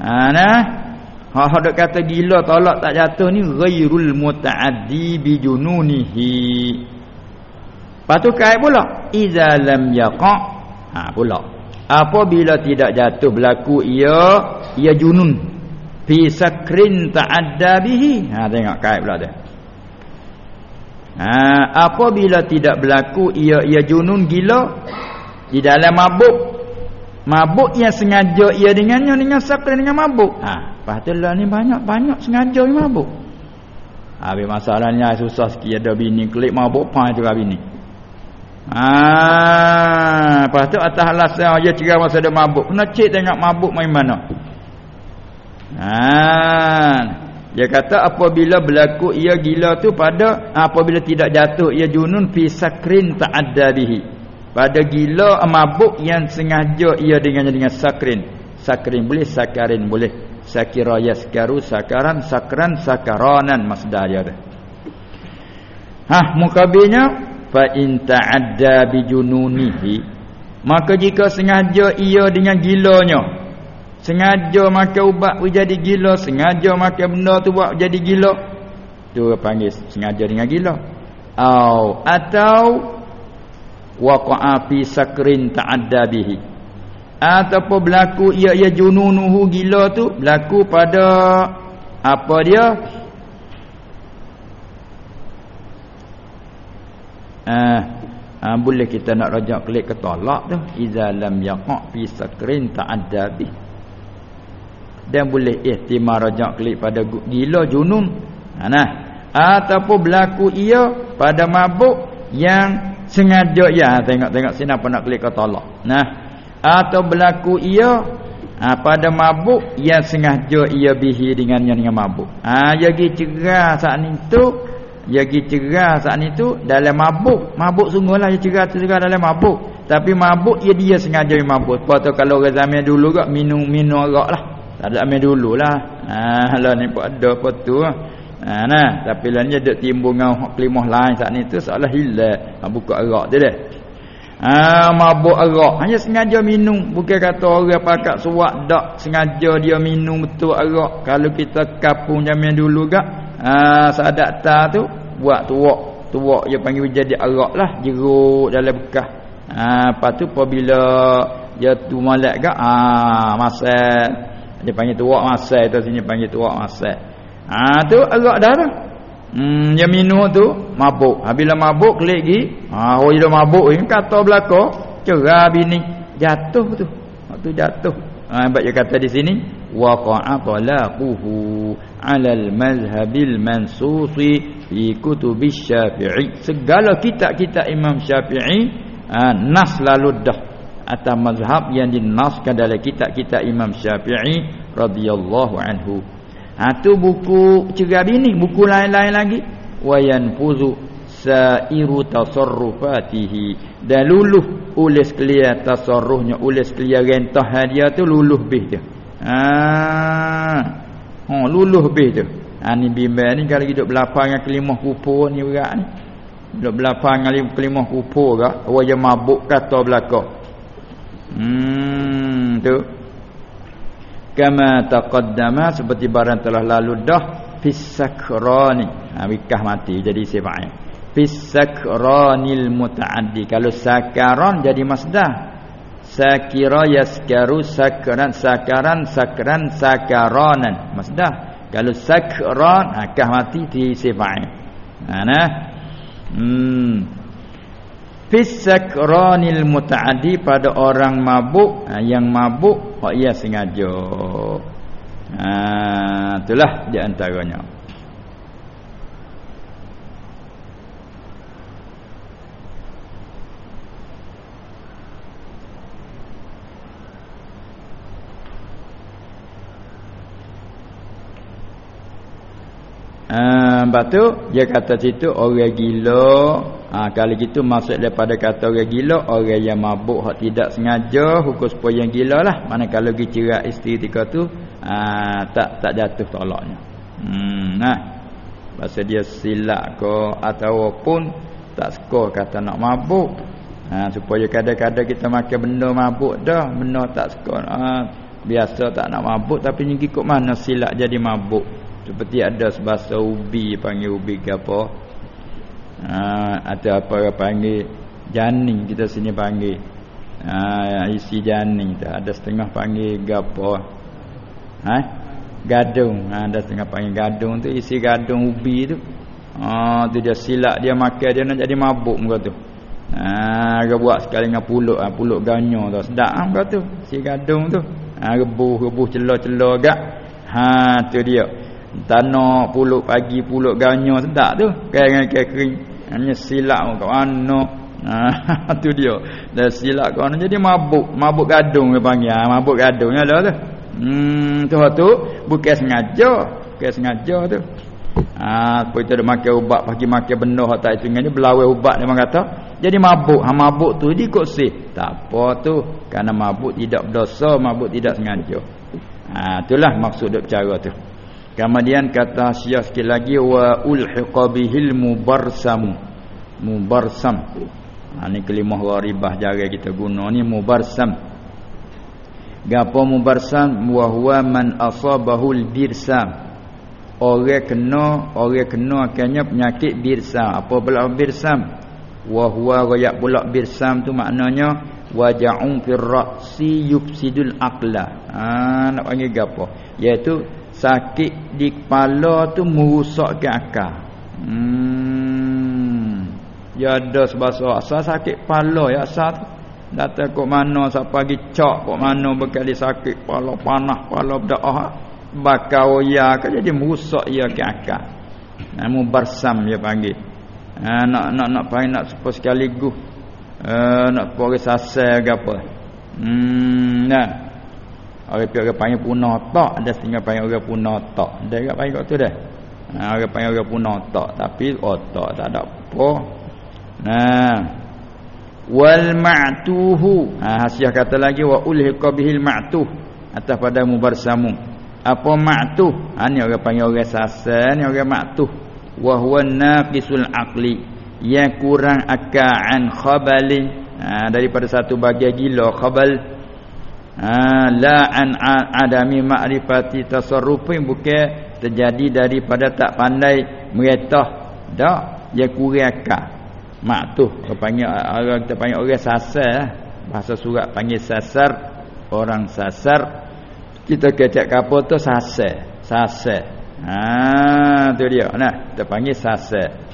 Ha nah. Ha hak kata gila tolak tak jatuh ni ghairul mutaaddi bi jununihi. Patu kai pula iza lam yaqa. Ha pula. Apabila tidak jatuh berlaku ia ia junun fi sakrin ta'adda bihi. Ha tengok kai pula dia. Ha apabila tidak berlaku ia ia junun gila di dalam mabuk Mabuk yang sengaja ia dengannya dengan sakrin dengan mabuk. Ha, patutlah ni banyak-banyak sengaja yang mabuk. Habis masalahnya susah sikit ada bini klik mabuk pan juga bini. Ha, patut atas alasan dia cerah masa ada mabuk. Kena cek tengok mabuk main mana. Ha, dia kata apabila berlaku ia gila tu pada apabila tidak jatuh ia junun fi sakrin ta'adda bihi pada gila mabuk yang sengaja ia dengannya dengan sakrin. Sakrin boleh sakarin boleh. Sakira yaskaru sakaran sakran sakaranan. Masdar dia ada. Ha mukabilnya fa in ta'adda bi jununihi maka jika sengaja ia dengan gilanya sengaja makan ubat jadi gila sengaja makan benda tu buat jadi gila tu panggil sengaja dengan gila. Atau waqa'a fi sakrin ta'adda bihi. Ataupun berlaku ia ia jununuhu gila tu berlaku pada apa dia? Ah ha, boleh kita nak rajak klik ke tolak tu. Iza lam yaqa' fi sakrin ta'adda bihi. Dan boleh ihtimal rajak klik pada gila junun. Ha, nah. Ataupun berlaku ia pada mabuk yang sengaja ya. Tengok-tengok sini apa nak klik kata Allah nah. Atau berlaku ia ha, pada mabuk yang sengaja ia bihi dengannya dengan mabuk. Ha jadi cerah saat itu jadi cerah saat itu dalam mabuk. Mabuk sungguhlah dia cerah cerah dalam mabuk. Tapi mabuk ia dia sengaja mabuk. Apa tu kalau orang zaman dulu gak minum minum arak lah tak ada zaman dululah. Ha lah ni pun ada apa tu Ha nah, tapi lain dia dak timbul dengan hak kelimah lain. Saat ni tu seolah hilang. Ha, buka arak tu dah. Ha mabuk arak hanya sengaja minum. Bukan kata orang pakat suak dak. Sengaja dia minum betul arak kalau kita kapung zaman dulu gak ha sadak ta tu buat tuak. Tuak dia panggil jadi arak lah. Jeruk dalam bekas ha lepas tu apabila dia tu malak gak ha masak. Dia panggil tuak masak. Tu sini panggil tuak masak Ha tu agak dah tu. Hmm yang minum tu mabuk. Habislah mabuk kelik gi. Ha oh dia mabuk ni kata belaka cerah bini jatuh tu. Waktu jatuh. Ha baca kata di sini waqa'a talaquhu 'ala al-madhhabil mansusi fi kutub Syafi'i. Segala kitab-kitab Imam Syafi'i ha, nas lalu dah atas mazhab yang dinaskan dalam kitab-kitab Imam Syafi'i radhiyallahu anhu. Ha tu buku cerah bini, buku lain-lain lagi. Wayan fuzu sairu tasarrufatihi. Dan luluh ulis kelia tasarruhnya, ulis kelia rentah dia tu luluh bih dia. Ha. Ha luluh bih tu. Ha ni bimbang ni kalau hidup belapang dengan kelimah kupur ni berat ni. Hidup belapang dengan kelimah kupur ke, wajah mabuk kata belakang. Hmm tu kama taqaddama seperti barang telah lalu dah fisakrani ha wikah mati jadi sifatnya fisakranil mutaaddi. Kalau sakaran jadi masdar. Sakira yaskaru sakran sakaran sakran sakaranan. Masdar. Kalau sakran ha kah mati di sifatnya ha nah. Hmm fisakranil mutaaddi pada orang mabuk ha, yang mabuk hak ia sengaja. Ha itulah di antaranya. Ah lepas tu dia kata situ orang gila ha, kalau gitu masuk daripada kata orang gila orang yang mabuk hak tidak sengaja hukum supaya yang gila lah mana kalau pergi cerak isteri tika tu ha, tak tak jatuh tolaknya hmm, nah Pasal dia silap ke ataupun tak suka kata nak mabuk. Ha, supaya kadang-kadang kita makan benda mabuk dah. Benda tak suka. Ha, biasa tak nak mabuk tapi ni ikut mana silap jadi mabuk. Seperti ada sebahasa ubi panggil ubi ke apa. Ha, atau apa orang panggil janing kita sini panggil. Ha, isi janing tu. Ada setengah panggil gapo. Ha? gadung ha ada tengah panggil gadung tu isi gadung ubi tu ha tu dia silap dia makan dia nak jadi mabuk muka tu ha dia buat sekali dengan pulut ha, pulut ganyo tu sedap ha, tu si gadung tu ha rebuh rebuh celah-celah gak ha tu dia tanah pulut pagi pulut ganyo sedap tu kering kering hanya silap kat mana ha tu dia dah silap kau jadi mabuk mabuk gadung dia panggil ha mabuk gadung ada tu Hmm tu tu bukan sengaja, bukan sengaja tu. Ah ha, kita dah makan ubat pagi makan benda hak tak itu ni belawai ubat dia kata. Jadi mabuk, ha mabuk tu dia ikut sih. Tak apa tu, kerana mabuk tidak berdosa, mabuk tidak sengaja. Ha, itulah maksud dia cara tu. Kemudian kata Syiah sikit lagi wa ulhiqa bihil mubarsam. Mubarsam. Ha ni kelimah gharibah jari kita guna ni mubarsam. Gapo mubarsan wa huwa man asabahul birsam. Orang kena orang kena akhirnya penyakit birsam. Apa pula birsam? Wa huwa ghayak pula birsam tu maknanya waja'un fir ra'si yufsidul aqla. Ha nak panggil gapo? Iaitu sakit di kepala tu merosakkan akal hmm ya ada sebab asal sakit kepala ya asal Datang kok mana siapa pergi cak kok mana berkali sakit kepala panah kepala berdaah bakau ya kan jadi merusak ia ke akal. Namu bersam dia panggil. Ha, nak nak nak panggil nak sepo sekaligus. Uh, nak pergi sasar ke apa. Hmm nah. Orang pergi panggil punah tak ada setengah panggil orang punah tak. Dia enggak panggil kat tu dah. Ha, orang panggil orang punah tak tapi otak tak ada apa. Nah wal ma'tuhu. Ha hasiah kata lagi wa ulhiqa bihil ma'tuh atas pada mubarsamu apa ma'tuh? Ha ni orang panggil orang sasar ni orang ma'tuh. Wa huwa naqisul aqli yang kurang akal khabali ha, daripada satu bagian gila khabal ha, la an adami ma'rifati tasarrufi bukan terjadi daripada tak pandai meretah. Dak dia kurang akal. Mak tu panggil orang kita panggil orang sasar eh. bahasa surat panggil sasar orang sasar. Kita kecek kapal tu sasar sasar. Ha tu dia. Nah kita panggil sasar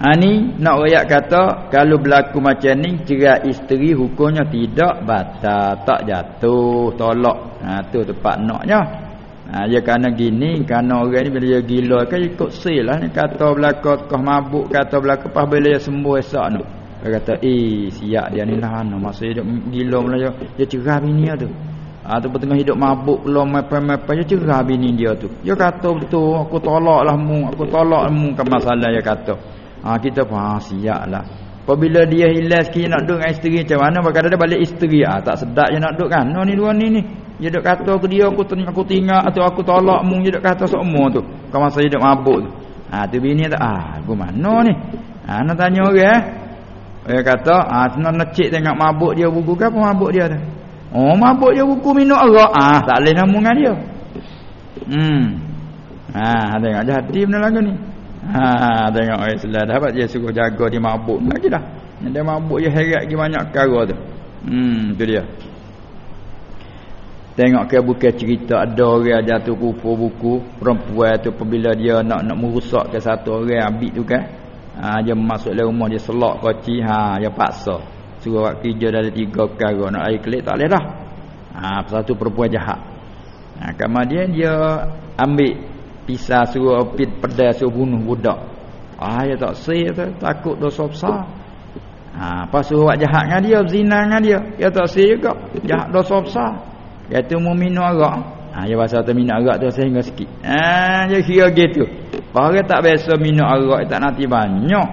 ha ni nak royak kata kalau berlaku macam ni cerai isteri hukumnya tidak batal tak jatuh tolak ha tu tempat naknya Ha, dia kena gini, kena orang ni bila dia gila kan ikut sil lah ni kata belaka kau mabuk kata belaka pas bila dia sembuh esok ni. Dia kata, "Eh, siap dia ni lah no masa hidup gila mula dia, dia cerah bini dia tu." Ha, tu tengah hidup mabuk belum mepe-mepe dia cerah bini dia tu. Dia kata betul, aku tolaklah mu, aku tolak mu ke masalah dia kata. Ha, kita pun ha, siap lah. Apabila dia hilang sikit nak duduk dengan isteri macam mana, maka dia balik isteri. Ah, tak sedap je nak duduk kan. No, ni dua ni ni. Dia duk kata ke dia aku tengok aku tinggal atau aku tolak mung dia duk kata semua tu. Kau masa hidup mabuk tu. Ha tu bini tak ah aku mana ni? Ha nak tanya orang eh. Dia kata ah senang necik tengok mabuk dia buku ke apa mabuk dia tu. Oh mabuk dia buku minum arak. Ah tak boleh namun dengan dia. Hmm. Ha tengok jadi benda lagu ni. Ha tengok Islam dapat dia suruh jaga dia mabuk lagi dah. Dia mabuk dia heret lagi banyak perkara tu. Hmm tu dia. Tengok ke bukan cerita ada orang jatuh kufur buku perempuan tu apabila dia nak nak merusak ke satu orang ambil tu kan. Ha dia masuk dalam rumah dia selak koci ha dia paksa. Suruh buat kerja dari tiga perkara nak air kelik tak boleh dah. Ha satu perempuan jahat. Ha kemudian dia ambil pisau suruh pit pedai suruh bunuh budak. Ah dia tak sih tu takut dosa besar. Ha pas suruh buat jahat dengan dia zina dengan dia. Dia tak sih juga. Jahat dosa besar. Iaitu mu minum arak. Ha dia pasal tu minum arak tu sehingga sikit. Ha dia kira gitu. Orang tak biasa minum arak tak nanti banyak.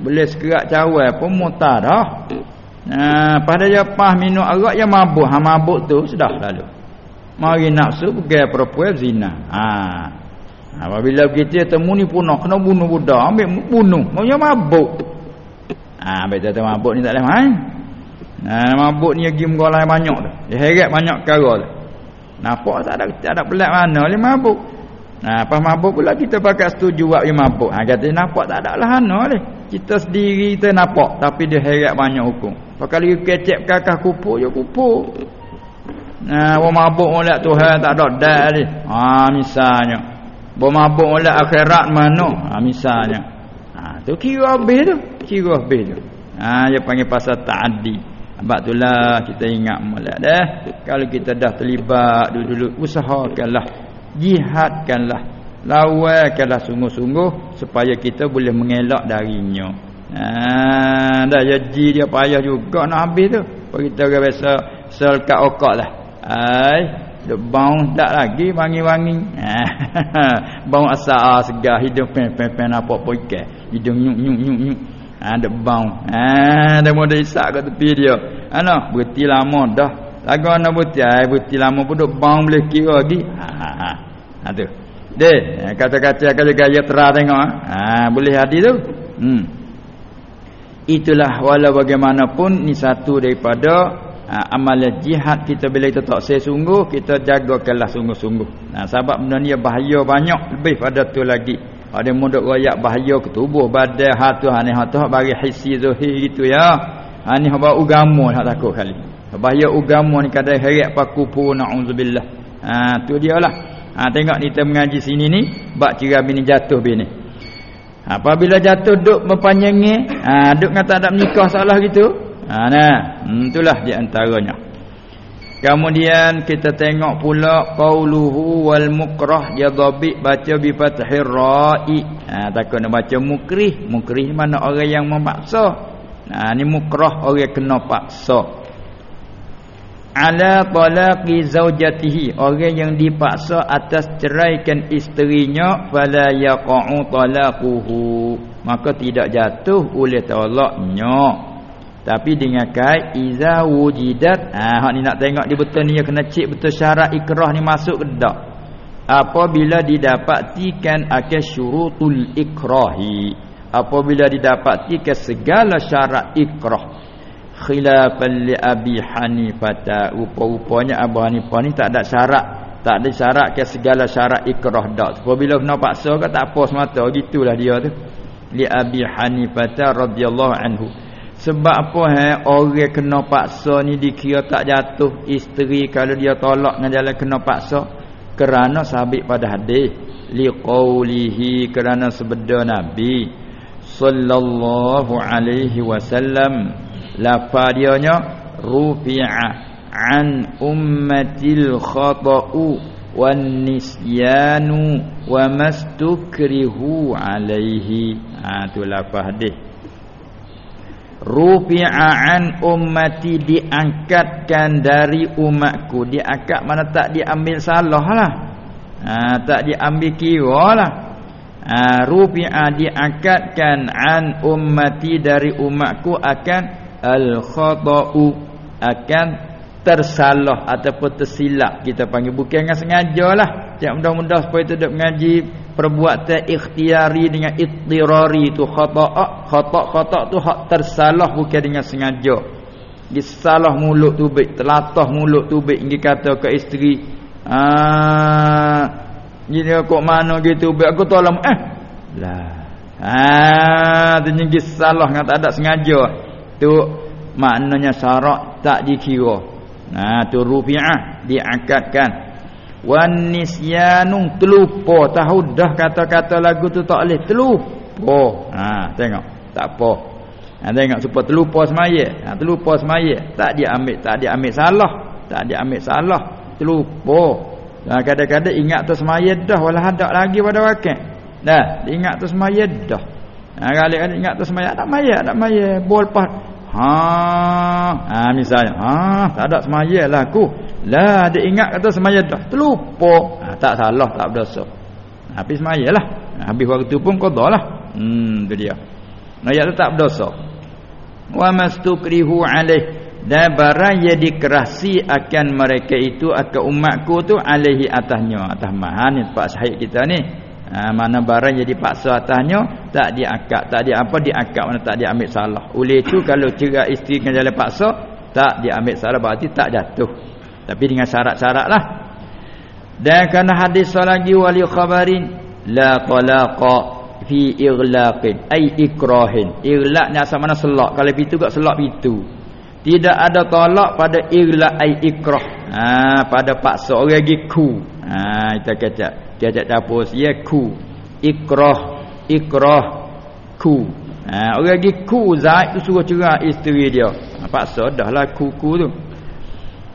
Boleh sekerak cawai pun mutar dah. Ha pada dia pas minum arak yang mabuk. Ha mabuk tu sudah lalu. Mari nafsu pergi perempuan zina. Ha. Apabila kita temu ni punah kena bunuh budak, ambil bunuh. Maunya mabuk. Ha betul tu mabuk ni tak boleh main. Nah, mabuk ni pergi menggolai banyak tu. Dia heret banyak perkara tu. Nampak tak ada tak ada pelat mana dia mabuk. Nah, pas mabuk pula kita pakai setuju buat dia mabuk. Ha kata nampak tak ada lah ana ni. Kita sendiri kita nampak tapi dia heret banyak hukum. Pakali kecep kakak kupu ya kupu. Nah, orang mabuk oleh Tuhan tak ada dak ni. Ha misalnya. Bo mabuk oleh akhirat mana? Ha misalnya. Ha tu kira habis tu. Kira habis tu. Ha dia panggil pasal ta'addi. Sebab itulah kita ingat molek dah. Kalau kita dah terlibat dulu-dulu usahakanlah jihadkanlah lawankanlah sungguh-sungguh supaya kita boleh mengelak darinya. Ha dah jadi dia payah juga nak habis tu. Kita biasa sel kat okak lah. Ai duk bau tak lagi wangi-wangi. Ha bau asal segar hidung pen-pen apa pun ikan. Hidung nyuk-nyuk-nyuk. Ha ada bau. Ha ada modal isak kat tepi dia. Ana berhenti lama dah. Lagu ana berhenti ai berhenti lama pun duk bau boleh kira lagi. Ha ha ha. Ha tu. Deh, kata-kata kata gaya terang tengok ha. boleh hadi tu. Hmm. Itulah walau bagaimanapun ni satu daripada ha, amalan jihad kita bila kita tak sesungguh kita jagakanlah sungguh-sungguh. Nah sebab benda ni bahaya banyak lebih pada tu lagi. Ada mudah royak bahaya ke tubuh badan hatu hani hatu bagi hissi zahir gitu ya. Hani haba ugamu nak takut kali. Bahaya ugamu ni kadang heret paku pu naudzubillah. Ha tu dialah. Ha tengok ni kita mengaji sini ni bab cira bini jatuh bini. Apabila jatuh duk mempanjangi, ha duk kata tak menikah salah gitu. Ha nah, hmm, itulah di antaranya. Kemudian kita tengok pula qauluhu wal mukrah dia dhabit baca bi fathir ra'i. Ha takut nak baca mukrih. Mukrih mana orang yang memaksa. Ha ni mukrah orang kena paksa. Ala talaqi zaujatihi orang yang dipaksa atas ceraikan isterinya fala yaqa'u talaquhu maka tidak jatuh oleh talaknya tapi dengan kait iza wujidat ha hak ni nak tengok dia betul ni kena cek betul syarat ikrah ni masuk ke tak? Apabila didapatikan akan syurutul ikrahi apabila didapatikan segala syarat ikrah khilafan li abi hanifah rupa-rupanya abu hanifah ni tak ada syarat tak ada syarat ke segala syarat ikrah dak apabila kena paksa ke tak apa semata gitulah dia tu. Li abi hanifah radhiyallahu anhu sebab apa he? Orang kena paksa ni dikira tak jatuh. Isteri kalau dia tolak dengan jalan kena paksa kerana sabit pada hadis. Liqaulihi kerana sebeda nabi sallallahu alaihi wasallam. Lafaz dianya? Rufi'a an ummatil khata'u wan nisyanu wa mastukrihu alaihi. Ha tu lafaz hadis rufi'a an ummati diangkatkan dari umatku. Diangkat mana tak diambil salah lah. Ha, tak diambil kira lah. Ha, rufi'a diangkatkan an ummati dari umatku akan al khata'u akan tersalah ataupun tersilap kita panggil. Bukan dengan sengaja lah. Tak mudah-mudah supaya tidak mengaji perbuatan ikhtiari dengan ittirari itu khata' khata' tu hak tersalah bukan dengan sengaja. Disalah mulut tu baik telatah mulut tu baik dia kata ke isteri ah gini kok mana gitu baik aku tolong. Eh lah ah tu nyingi salah tak ada sengaja. Tu maknanya syarat tak dikira. Nah tu rufi'ah diangkatkan wan nisyanu terlupa tahu dah kata-kata lagu tu tak boleh. Terlupa ha tengok. Tak apa. Ha tengok supaya terlupa semaya ha terlupa semaya tak dia ambil tak dia ambil salah. Tak dia ambil salah. Terlupa ha kadang-kadang ingat tu semaya dah. Walau ada lagi pada wakil. Dah ingat tu semaya dah. Ha kali-kali ingat tu semaya tak maya tak maya bol pas ha. Ha misalnya. Ha tak ada semaya lah aku. Lah dia ingat kata semaya dah terlupa ha, tak salah tak berdosa. Habis semayalah ha, habis waktu pun qadalah hmm tu dia. Ayat tu tak berdosa. Wa mastukrihu alaih. Dan barang yang dikerasi akan mereka itu akan umatku tu alaihi atasnya. Atas mahan ni pak sahih kita ni ha, mana barang yang dipaksa atasnya tak diakak tak dia apa diakak mana tak diambil salah. Oleh itu kalau cerai isteri dengan jalan paksa tak diambil salah berarti tak jatuh. Tapi dengan syarat-syarat lah. Dan kerana hadis lagi wali khabarin la talaqa fi ighlaqin ay ikrahin. Ighlaqnya asal mana selak? Kalau pintu gak selak pintu. Tidak ada tolak pada ighlaq ay ikrah. Ha, pada paksa orang lagi ku. Ha kita kata kita dapur ya ku. Ikrah ikrah ku. Ha, orang lagi ku zaid tu suruh cerai isteri dia. Ha, paksa dahlah ku ku tu.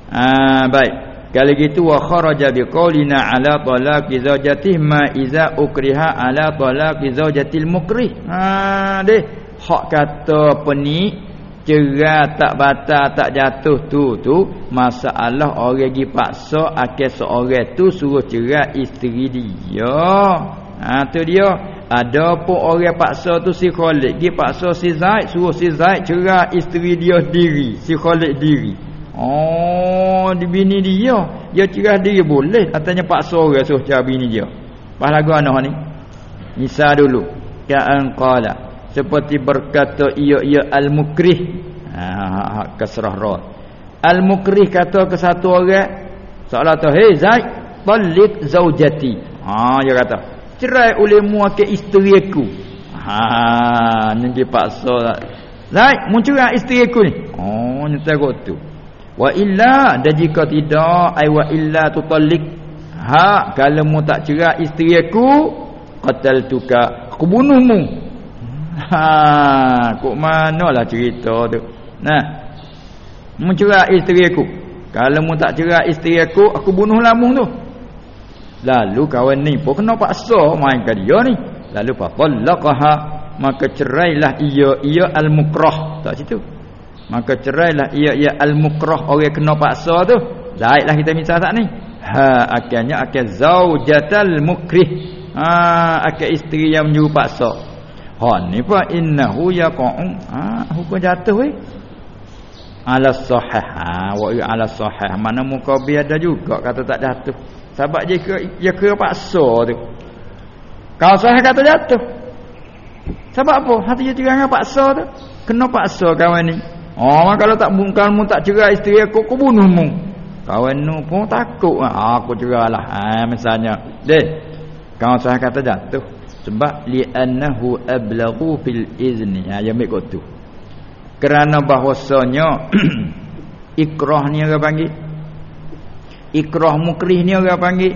Ha, baik. Kalau gitu wa kharaja biqaulina ala talaqi zawjatihi ma iza ukriha ala talaqi zawjatil mukrih. Ha deh. Hak kata ni cerai tak batal tak jatuh. Tu tu masalah orang pergi paksa akhir seorang tu suruh cerai isteri dia. Ha tu dia. Ada pun orang paksa tu si Khalid. Pergi paksa si Zaid suruh si Zaid cerai isteri dia diri. Si Khalid diri. Oh di bini dia. Dia cerai diri boleh. Katanya paksa orang suruh cerai bini dia. Pas lagu anak ni. Nisa dulu. Ka'an qala seperti berkata ia ia al-mukrih. Ha, ha, ha kasrah ra. Al-mukrih kata ke satu orang seolah tu hey zaid talik zaujati ha dia kata cerai olehmu ke isteri aku. Ha dia paksa zaid mu cerai isteri aku ni. Oh tak tu. Wa illa dan jika tidak ai wa illa tutalik ha kalau mu tak cerai isteri aku qataltuka aku bunuhmu Ha, kok manalah cerita tu. Nah. Mencerai isteri aku. Kalau mu tak cerai isteri aku, aku bunuh lamung tu. Lalu kawan ni pun kena paksa main ke dia ni. Lalu fa talaqaha, maka cerailah ia ia al-mukrah. Tak situ. Maka cerailah ia ia al-mukrah orang kena paksa tu. Baiklah kita minta tak ni. Ha akhirnya akan zaujatal mukrih. Ha akan isteri yang menyuruh paksa. Ha ni pa innahu yaqa'u. Ha hukum jatuh weh. Ala sahih. Ha wa ala sahih. Mana muka bi ada juga kata tak jatuh. Sebab ke dia ke paksa tu. Kalau sahih kata jatuh. Sebab apa? Hati dia cerai paksa tu. Kena paksa kawan ni. Oh kalau tak bukan mu tak cerai isteri aku aku bunuhmu. Kawan nu pun takut. Ha, aku cerailah. Ha misalnya. Deh. Kalau sahih kata jatuh sebab li'annahu ablaghu fil izni. Ha yang baik tu. Kerana bahwasanya ikrah ni orang panggil. Ikrah mukrih ni orang panggil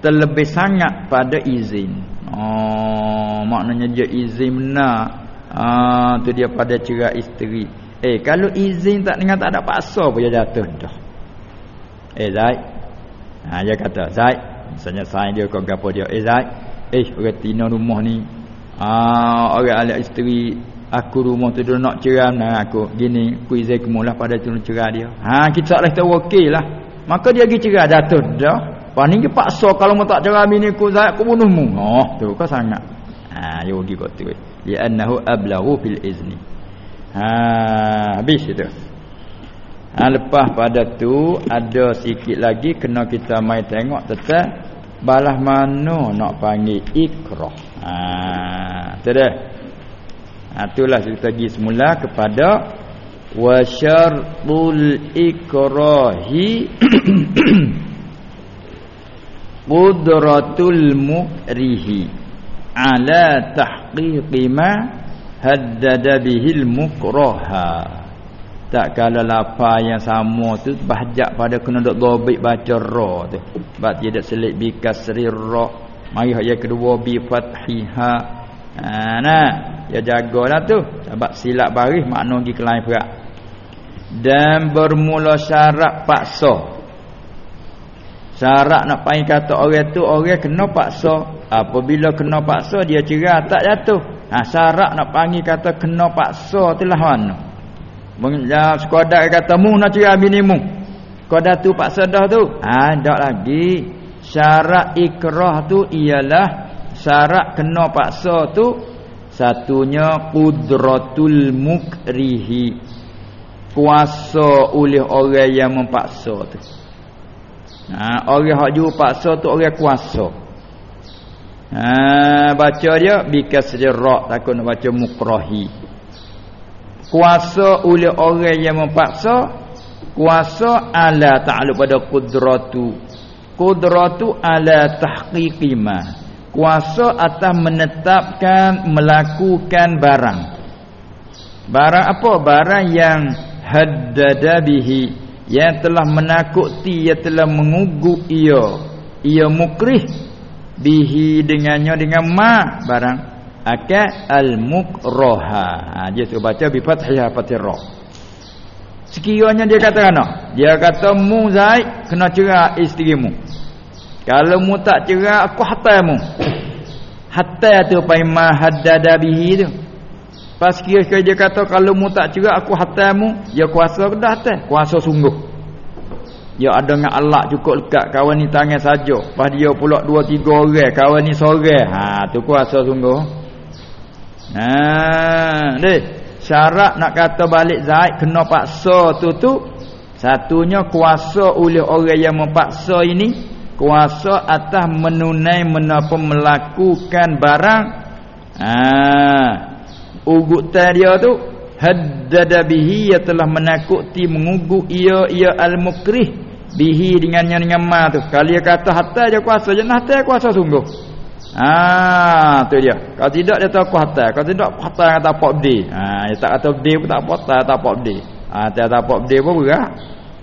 terlebih sangat pada izin. Oh maknanya dia izin benar. Ah tu dia pada cerai isteri. Eh kalau izin tak dengan tak ada paksa pun dia jatuh dah. Eh Zaid. Ha dia kata Zaid. Misalnya saya dia kau gapo dia. Eh Zaid Eh orang tina rumah ni. Ah orang anak isteri aku rumah tu dia nak cerai nah aku gini aku izin kemulah pada tu cerai dia. Ha kita tak tahu okey lah. Maka dia pergi cerai jatuh dah. Pak ni paksa kalau mau tak cerai bini aku zat aku bunuhmu oh tu kau sangat. Ha dia pergi kat tu li annahu ablaghu fil izni. Ha habis itu ha lepas pada tu ada sikit lagi kena kita mai tengok tetap balah mana nak panggil ikrah. Ha sudah ha itulah kita pergi semula kepada wa syartul ikrahi qudratul mukrihi ala tahqiqi ma haddada bihil mukraha tak kala lapar yang sama tu bahjak pada kena dok dobik baca ra tu. Sebab dia dak selit bi kasri ra. Mari ayat kedua bi fathiha ha nah ya jagalah tu. Sebab silap baris makna gi kelain berat dan bermula syarat paksa. Syarat nak panggil kata orang tu orang kena paksa. Apabila kena paksa dia cerai tak jatuh ha syarat nak panggil kata kena paksa itulah mana Menjawab sekadar kata mu nak cerai bini mu. sekadar tu paksa dah tu. Ha tak lagi. Syarat ikrah tu ialah syarat kena paksa tu. Satunya qudratul mukrihi. Kuasa oleh orang yang memaksa tu. Ha orang hak juru paksa tu orang kuasa. Ha baca dia bikasri ra takut nak baca mukrahi kuasa oleh orang yang memaksa kuasa ala ta'alluq pada qudratu qudratu ala tahqiqi ma. Kuasa atas menetapkan melakukan barang. Barang apa? Barang yang haddada bihi. Yang telah menakuti yang telah menguguk ia. Ia mukrih bihi dengannya dengan ma barang akan al mukraha ha dia tu baca bi fathiyah fathirah sekiranya dia kata ana dia kata mu zaid kena cerai isterimu kalau mu tak cerai aku hatamu hatta tu pai ma haddada bihi tu Pas kira-kira dia kata kalau mu tak cerak aku hatamu, ya kuasa ke dah atas? Kuasa sungguh. Ya ada dengan Allah cukup lekat kawan ni tangan saja. Pas dia pula dua tiga orang, kawan ni seorang. Ha tu kuasa sungguh. Ha deh. Syarat nak kata balik Zaid kena paksa tu tu. Satunya kuasa oleh orang yang memaksa ini kuasa atas menunai menapa melakukan barang. Ah ugutan dia tu haddada bihi ya telah menakuti menguguk ia ia al-mukrih. Bihi dengan ma tu. Kalau dia kata hatta je kuasa je hatta kuasa sungguh ah tu dia. Kalau tidak dia tahu hatta kalau tidak hatta kata apa bdi ah dia tak kata bdi pun tak apa tak tak apa bdi ah tak tak apa bdi pun berat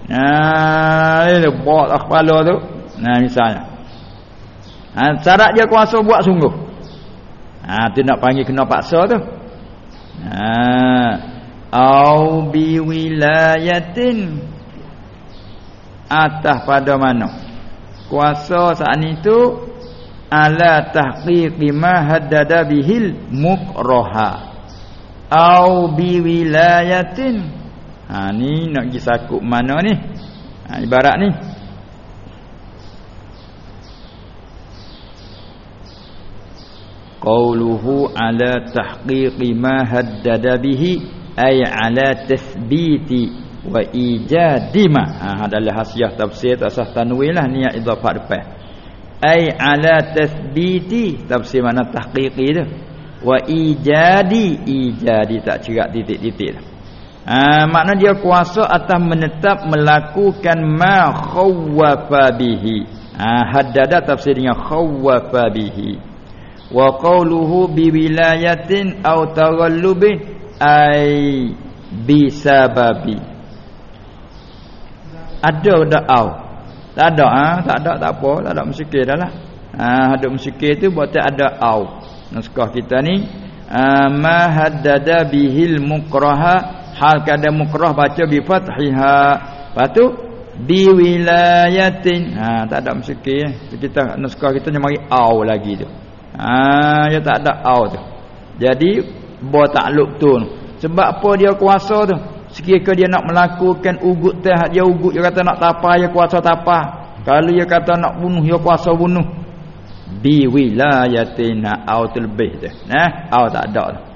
ah ini buat kepala tu. Nah misalnya. Ah syarat dia kuasa buat sungguh. Ah tu nak panggil kena paksa tu. Ha. Au bi wilayatin atas pada mana. Kuasa saat itu ala tahqiqi ma haddada bihil mukraha. Au bi wilayatin ha ni nak pergi sakup mana ni? Ha, ibarat ni. Qawluhu ala tahqiqi ma haddada bihi ay ala tathbiti wa ijadi ma ha adalah hasiah tafsir tasah tanwin lah niat idhafah depan ay ala tathbiti tafsir mana tahqiqi tu wa ijadi. Ijadi tak cerak titik-titik lah. ha makna dia kuasa atas menetap melakukan ma khawwafa bihi. Ha haddada tafsir dengan khawwafa bihi. Wa qawluhu bi wilayatin aw taghallubin ai bi sababi. Ada dak au tak ada ha tak ada tak apa tak ada musyrik dahlah ha ada musyrik tu buat ada au naskah kita ni ha, ma haddada bihil mukraha hal kada mukrah baca bi fathiha patu bi wilayatin ha tak ada musyrik eh. kita naskah kita ni mari au lagi tu Ha dia tak ada au tu. Jadi bo takluk tu. Sebab apa dia kuasa tu? Sekiranya dia nak melakukan ugut teh dia ugut dia kata nak tapa dia kuasa tapa. Kalau dia kata nak bunuh dia kuasa bunuh. Bi wilayatina au lebih tu. Nah, au tak ada.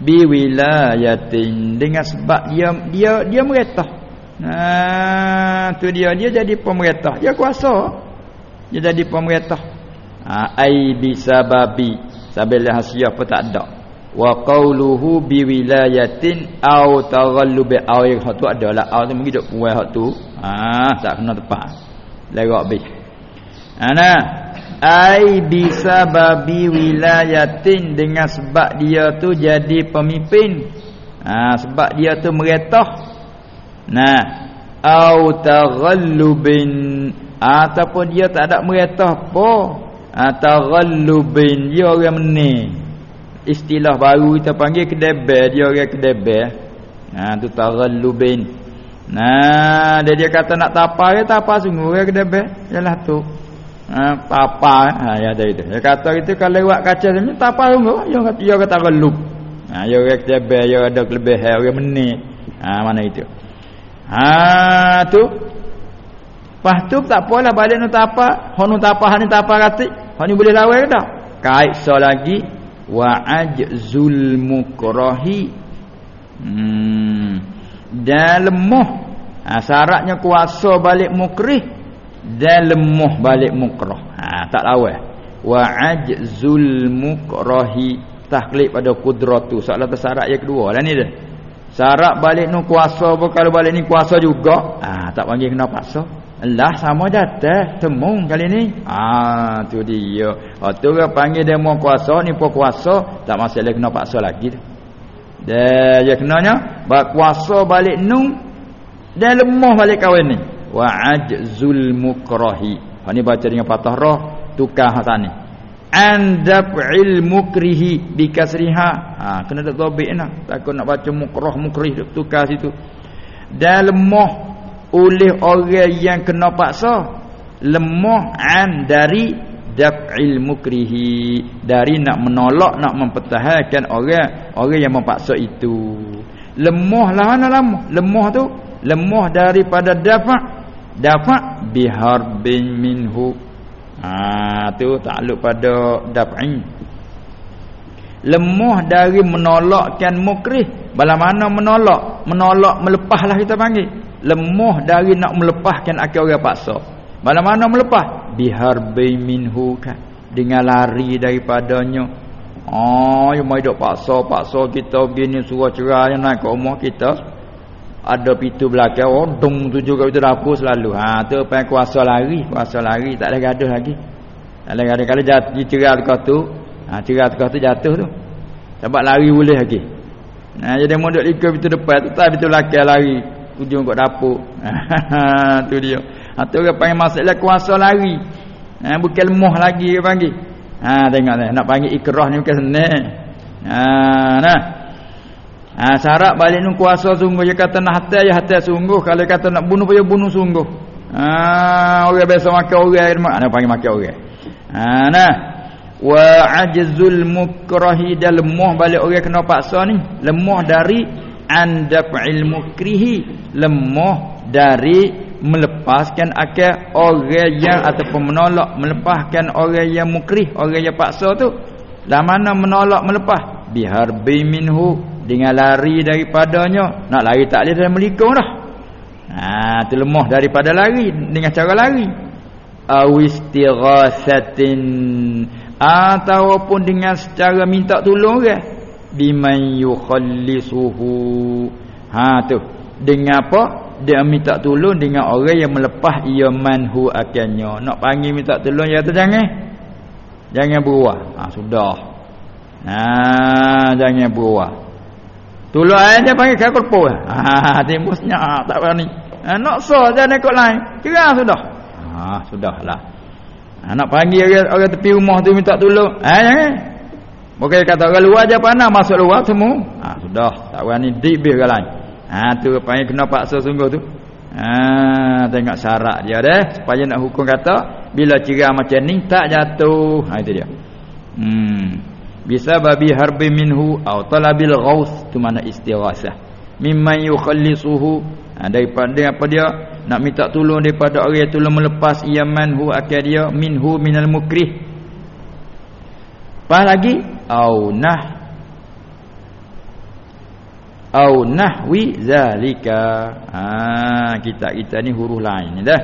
Bi wilayatin dengan sebab dia dia dia meretah. Nah, tu dia dia jadi pemerintah. Dia kuasa. Dia jadi pemerintah ha, ai bisababi sabil hasiah pun tak ada wa qawluhu bi wilayatin au taghallubi au yang tu adalah au tu mungkin duk puai hak tu. Ha tak kena tepat lerak bi ana ai bisababi wilayatin dengan sebab dia tu jadi pemimpin. Ha sebab dia tu meretah. Nah. Au taghallubin ataupun dia tak ada meretah apa ataghallubin dia orang meni istilah baru kita panggil kedebel dia orang kedebel ha tu taghallubin nah dia dia kata nak tapa dia tapa sungguh orang kedebel ialah tu. Ha tapa ha ya ada itu. Dia kata itu kalau lewat kaca ni tapa sungguh dia kata dia kata taghallub ha dia orang kedebel dia ada kelebihan orang meni ha mana itu? Ha tu. Lepas tu tak apalah balik nu tapa, hon nu tapa han tapa kati. Hon ni boleh lawan ke tak? Kait so lagi wa ajzul mukrahi. Hmm. Dan lemah. Ha, syaratnya kuasa balik mukrih dan lemah balik mukrah. Ha, tak lawan. Wa ajzul mukrahi taklid pada kudratu. Soalan tersyarat yang kedua lah ni dia. Syarat balik nu kuasa apa kalau balik ni kuasa juga. Ha, tak panggil kena paksa. Allah sama jatah temung kali ni. Ah tu dia. Ha tu kan panggil demo kuasa ni pun kuasa tak masalah kena paksa lagi tu. Dia ya kenanya bak kuasa balik nu dan lemah balik kawan ni. Wa ajzul mukrahi. Ha ni baca dengan patah roh tukar hasan ni. Andaf'il mukrihi bi kasriha. Ha kena tak tabik nah. Takut nak baca mukrah mukrih tukar situ. Dan lemah oleh orang yang kena paksa lemah an dari daf'il mukrihi dari nak menolak nak mempertahankan orang orang yang memaksa itu. Lemah lah mana lemah? Lemah tu lemah daripada dafa' dafa' biharbin minhu. Ha tu takluk pada daf'i lemah dari menolakkan mukrih. Bala mana menolak? Menolak melepaslah kita panggil lemah dari nak melepaskan akal orang paksa. Mana-mana melepah biharbi minhu kan? Dengan lari daripadanya. Oh yang mai dok paksa paksa kita begini suruh cerai naik ke rumah kita. Ada pintu belakang oh dong tu juga itu dapur selalu ha tu apa kuasa lari kuasa lari tak ada gaduh lagi. Tak ada gaduh kalau jatuh cerai dekat tu ha cerai dekat tu jatuh tu. Sebab lari boleh lagi. Nah, jadi mau duduk ikut pintu depan tu tak pintu belakang lari ujung kat dapur. tu dia. Ha tu orang panggil masalah kuasa lari. Ha bukan lemah lagi dia panggil. Ha tengok ni nak panggil ikrah ni bukan senang. Ha nah. Ha syarat balik nu kuasa sungguh dia kata nak hati ya hati sungguh kalau kata nak bunuh pun bunuh sungguh. Ha orang biasa makan orang nak panggil makan orang. Ha nah wa ajzul mukrahi dal lemah balik orang kena paksa ni lemah dari andaf'il mukrihi lemah dari melepaskan akal orang yang ataupun menolak melepaskan orang yang mukrih orang yang paksa tu lah mana menolak melepas biharbi minhu dengan lari daripadanya nak lari tak boleh dalam melikung dah. Ha tu lemah daripada lari dengan cara lari. Awistighasatin ataupun dengan secara minta tolong ke biman yukhallisuhu. Ha tu. Dengan apa? Dia minta tolong dengan orang yang melepas ia manhu akannya. Nak panggil minta tolong ya tu jangan. Jangan beruah ha sudah. Ha jangan beruah tolong aja panggil kakul po ha timusnya tak berani. Ha, nak so jangan ikut lain. Kira sudah. Ha sudahlah. Ha, nak panggil orang, orang tepi rumah tu minta tolong. Ha jangan Bukan kata orang luar je panah masuk luar semua. Ha sudah, tak berani dibih ke lain. Ha tu panggil kena paksa sungguh tu. Ha tengok syarat dia deh supaya nak hukum kata bila cerai macam ni tak jatuh. Ha itu dia. Hmm. Bisa babi harbi minhu atau talabil ghaus tu mana istighasah. Mimman yukhallisuhu ha, daripada apa dia nak minta tolong daripada orang yang tolong melepas ia manhu akal dia minhu minal mukrih. Pas lagi au nah. Au nahwi zalika. Ha kita kita ni huruf lain ni dah.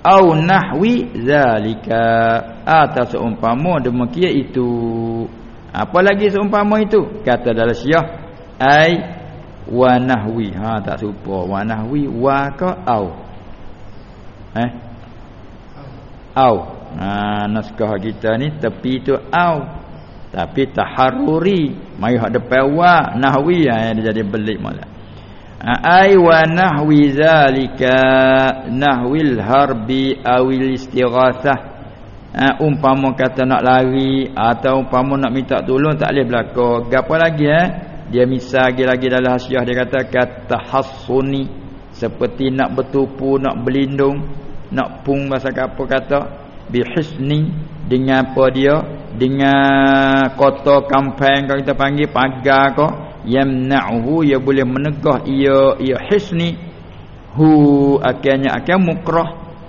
Au nahwi zalika. Atas umpama demikian itu. Apa lagi seumpama itu? Kata dalam syiah ai wa nahwi. Ha tak serupa. Wa nahwi wa ka au. Eh? Au. Ha naskah kita ni tepi tu au tapi taharruri mai hak depan wa nahwi yang dia jadi belik mula. Ai wa nahwi zalika nahwil harbi awil istighatsah ha, umpama kata nak lari atau umpama nak minta tolong tak boleh berlaku. Gapo lagi eh dia misal lagi-lagi dalam hasiah dia kata kata hassuni seperti nak bertupu nak berlindung nak pung bahasa apa kata bihisni dengan apa dia dengan kota kampung kalau kita panggil pagar ko yamna'uhu ia boleh menegah ia ia hisni. Hu akhirnya akan mukrah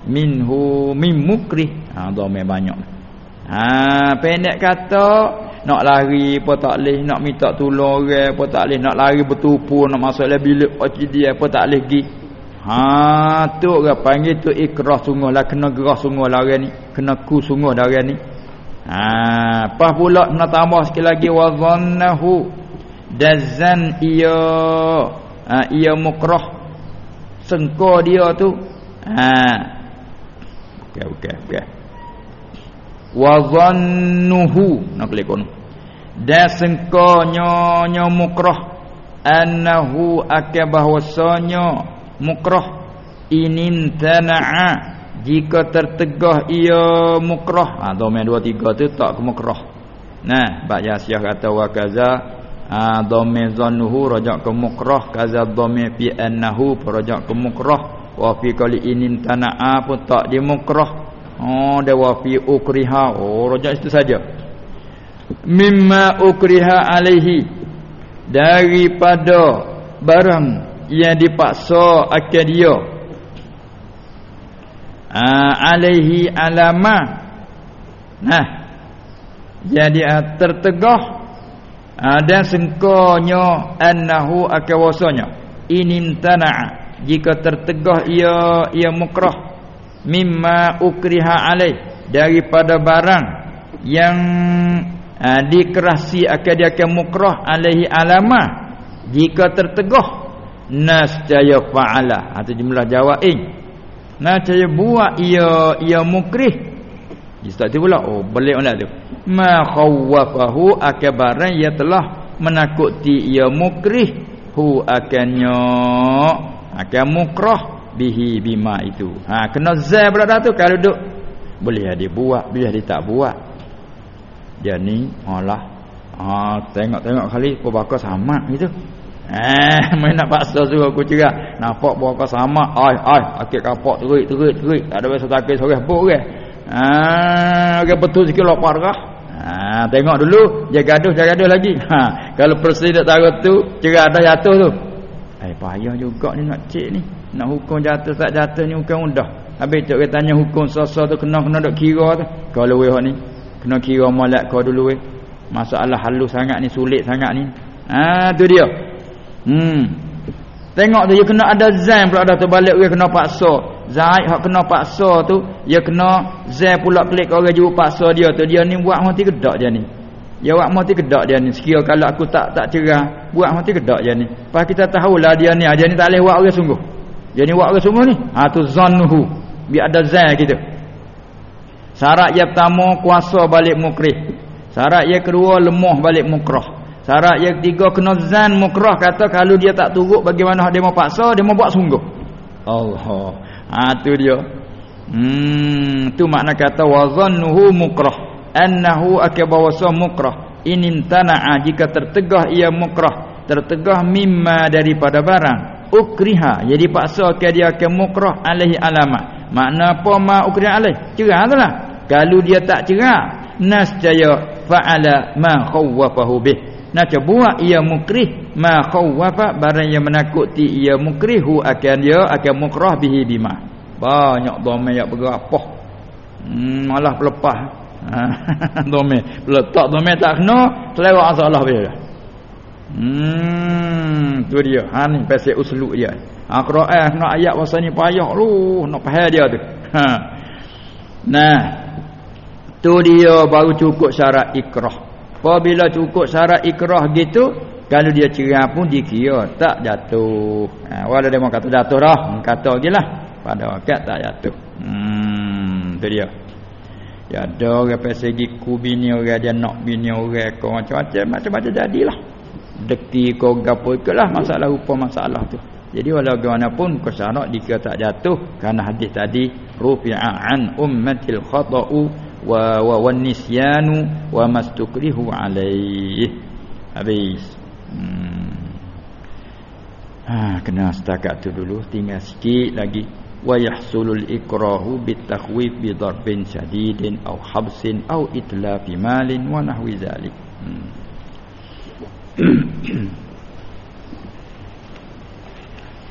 minhu min mukrih. Ha dhamir banyak. Ha pendek kata nak lari apa tak leh nak minta tolong orang apa tak leh nak lari bertupu nak masuk dalam bilik dia apa tak leh gi ha tu orang panggil tu ikrah sungguh lah kena gerah sungguh lah orang ni kena ku sungguh dah orang ni ha apa pula nak tambah sikit lagi wa dhannahu dazan ia ha, ia mukrah. Sengko dia tu. Ha. Okey okey okey. Wa dhannuhu nak klik kono dan sengko nyo mukrah. Annahu akabahwasanya mukrah. Inin tana'a jika tertegah ia mukrah. Ha domain 2 3 tu tak ke mukrah. Nah bab yasiah kata wa kaza ha domain zannuhu rajak ke mukrah. Kaza domain fi annahu rajak ke mukrah. Wa fi qali inin tana'a pun tak di mukrah. Oh dia wa fi ukriha. Oh rajak itu saja. Mimma ukriha alaihi. Daripada barang yang dipaksa akan dia uh, alaihi alama. Nah. Jadi uh, tertegah uh, dan sengkonyo annahu akawasanya inintana. Jika tertegah ia ia mukrah mimma ukriha alaih. Daripada barang yang uh, dikerasi akan dia akan mukrah alaihi alama. Jika tertegah nascaya fa'ala. Atau jumlah jawain nascaya buat ia ia mukrih. Ustaz tu pula oh balik pula tu. Ma khawafahu akbaran ya telah menakuti ia mukrih. Hu akannya akan mukrah bihi bima itu. Ha kena zai pula dah tu kalau duk boleh dia buat boleh dia tak buat. Dia ni alah ha tengok-tengok kali apa bakal sama gitu Eh, main nak paksa suruh aku cerak. Nampak bawa kau sama. Ai, ai, akik kapak terik, terik, terik. Tak ada biasa takik sore puk ke. Ah, okay, betul sikit lopar kah? Ha, tengok dulu, jaga gaduh, jaga gaduh lagi. Ha, kalau presiden tak tahu tu, cerak dah jatuh tu. Eh, payah juga ni nak cek ni. Nak hukum jatuh tak jatuh ni bukan mudah. Habis cik kita tanya hukum sosok tu kena kena dok kira tu. Kalau weh ni, kena kira molek kau dulu weh. Masalah halus sangat ni, sulit sangat ni. Ah, tu dia. Hmm. Tengok tu dia kena ada zain pula dah terbalik dia kena paksa. Zaid hak kena paksa tu, dia kena zain pula klik orang juru paksa dia tu. Dia ni buat mati kedak dia ni. Dia buat mati kedak dia ni. Sekiranya kalau aku tak tak cerah, buat mati kedak dia ni. Pas kita tahulah dia ni, dia ni tak boleh buat orang sungguh. Dia ni buat orang sungguh ni. Ha tu zannuhu. Biar ada zain kita. Syarat yang pertama kuasa balik mukrih. Syarat yang kedua lemah balik mukrah. Syarat yang ketiga kena zan mukrah. Kata kalau dia tak turut bagaimana dia mau paksa dia mau buat sungguh. Allah. Ha tu dia. Hmm tu makna kata wa zannuhu mukrah. Annahu akbawasa mukrah. In intana'a jika tertegah ia mukrah tertegah mimma daripada barang. Ukriha jadi paksa ke dia ke mukrah alaihi alamat. Makna apa ma ukriha alaih cerah lah. Kalau dia tak cerah nascaya fa'ala ma khawwafahu bih nak buat ia mukrih. Ma khawwafa barang yang menakuti ia mukrihu akan dia akan mukrah bihi bima. Banyak domain yang berapa hmm, malah pelepah domain. Letak domain tak kena selewat masalah dia. Hmm tu dia. Ha ni pasal uslub dia. Ha Quran kena ayat masa ni payah. Lu nak faham dia tu. Ha. Nah tu dia baru cukup syarat ikrah Apabila cukup syarat ikrah gitu, kalau dia cerai pun dikira tak jatuh. Ha, walau dia mau kata jatuh dah, kata lah Pada waktu tak jatuh. Hmm, tu dia. Ya ada orang persegi ku bini orang dia nak bini orang kau macam-macam macam-macam jadilah. Dekti kau gapo ikutlah masalah rupa masalah tu. Jadi walau bagaimanapun kau syarat dikira tak jatuh kerana hadis tadi rufi'a ummatil khata'u wa wa wan nisyanu wa mastukrihu alaih habis. Hmm. ah ha, kena setakat tu dulu. Tinggal sikit lagi. Wa yahsulul ikrahu bitakhwif bidarbin shadidin aw habsin aw itlafi malin wa nahwi zalik. Hmm.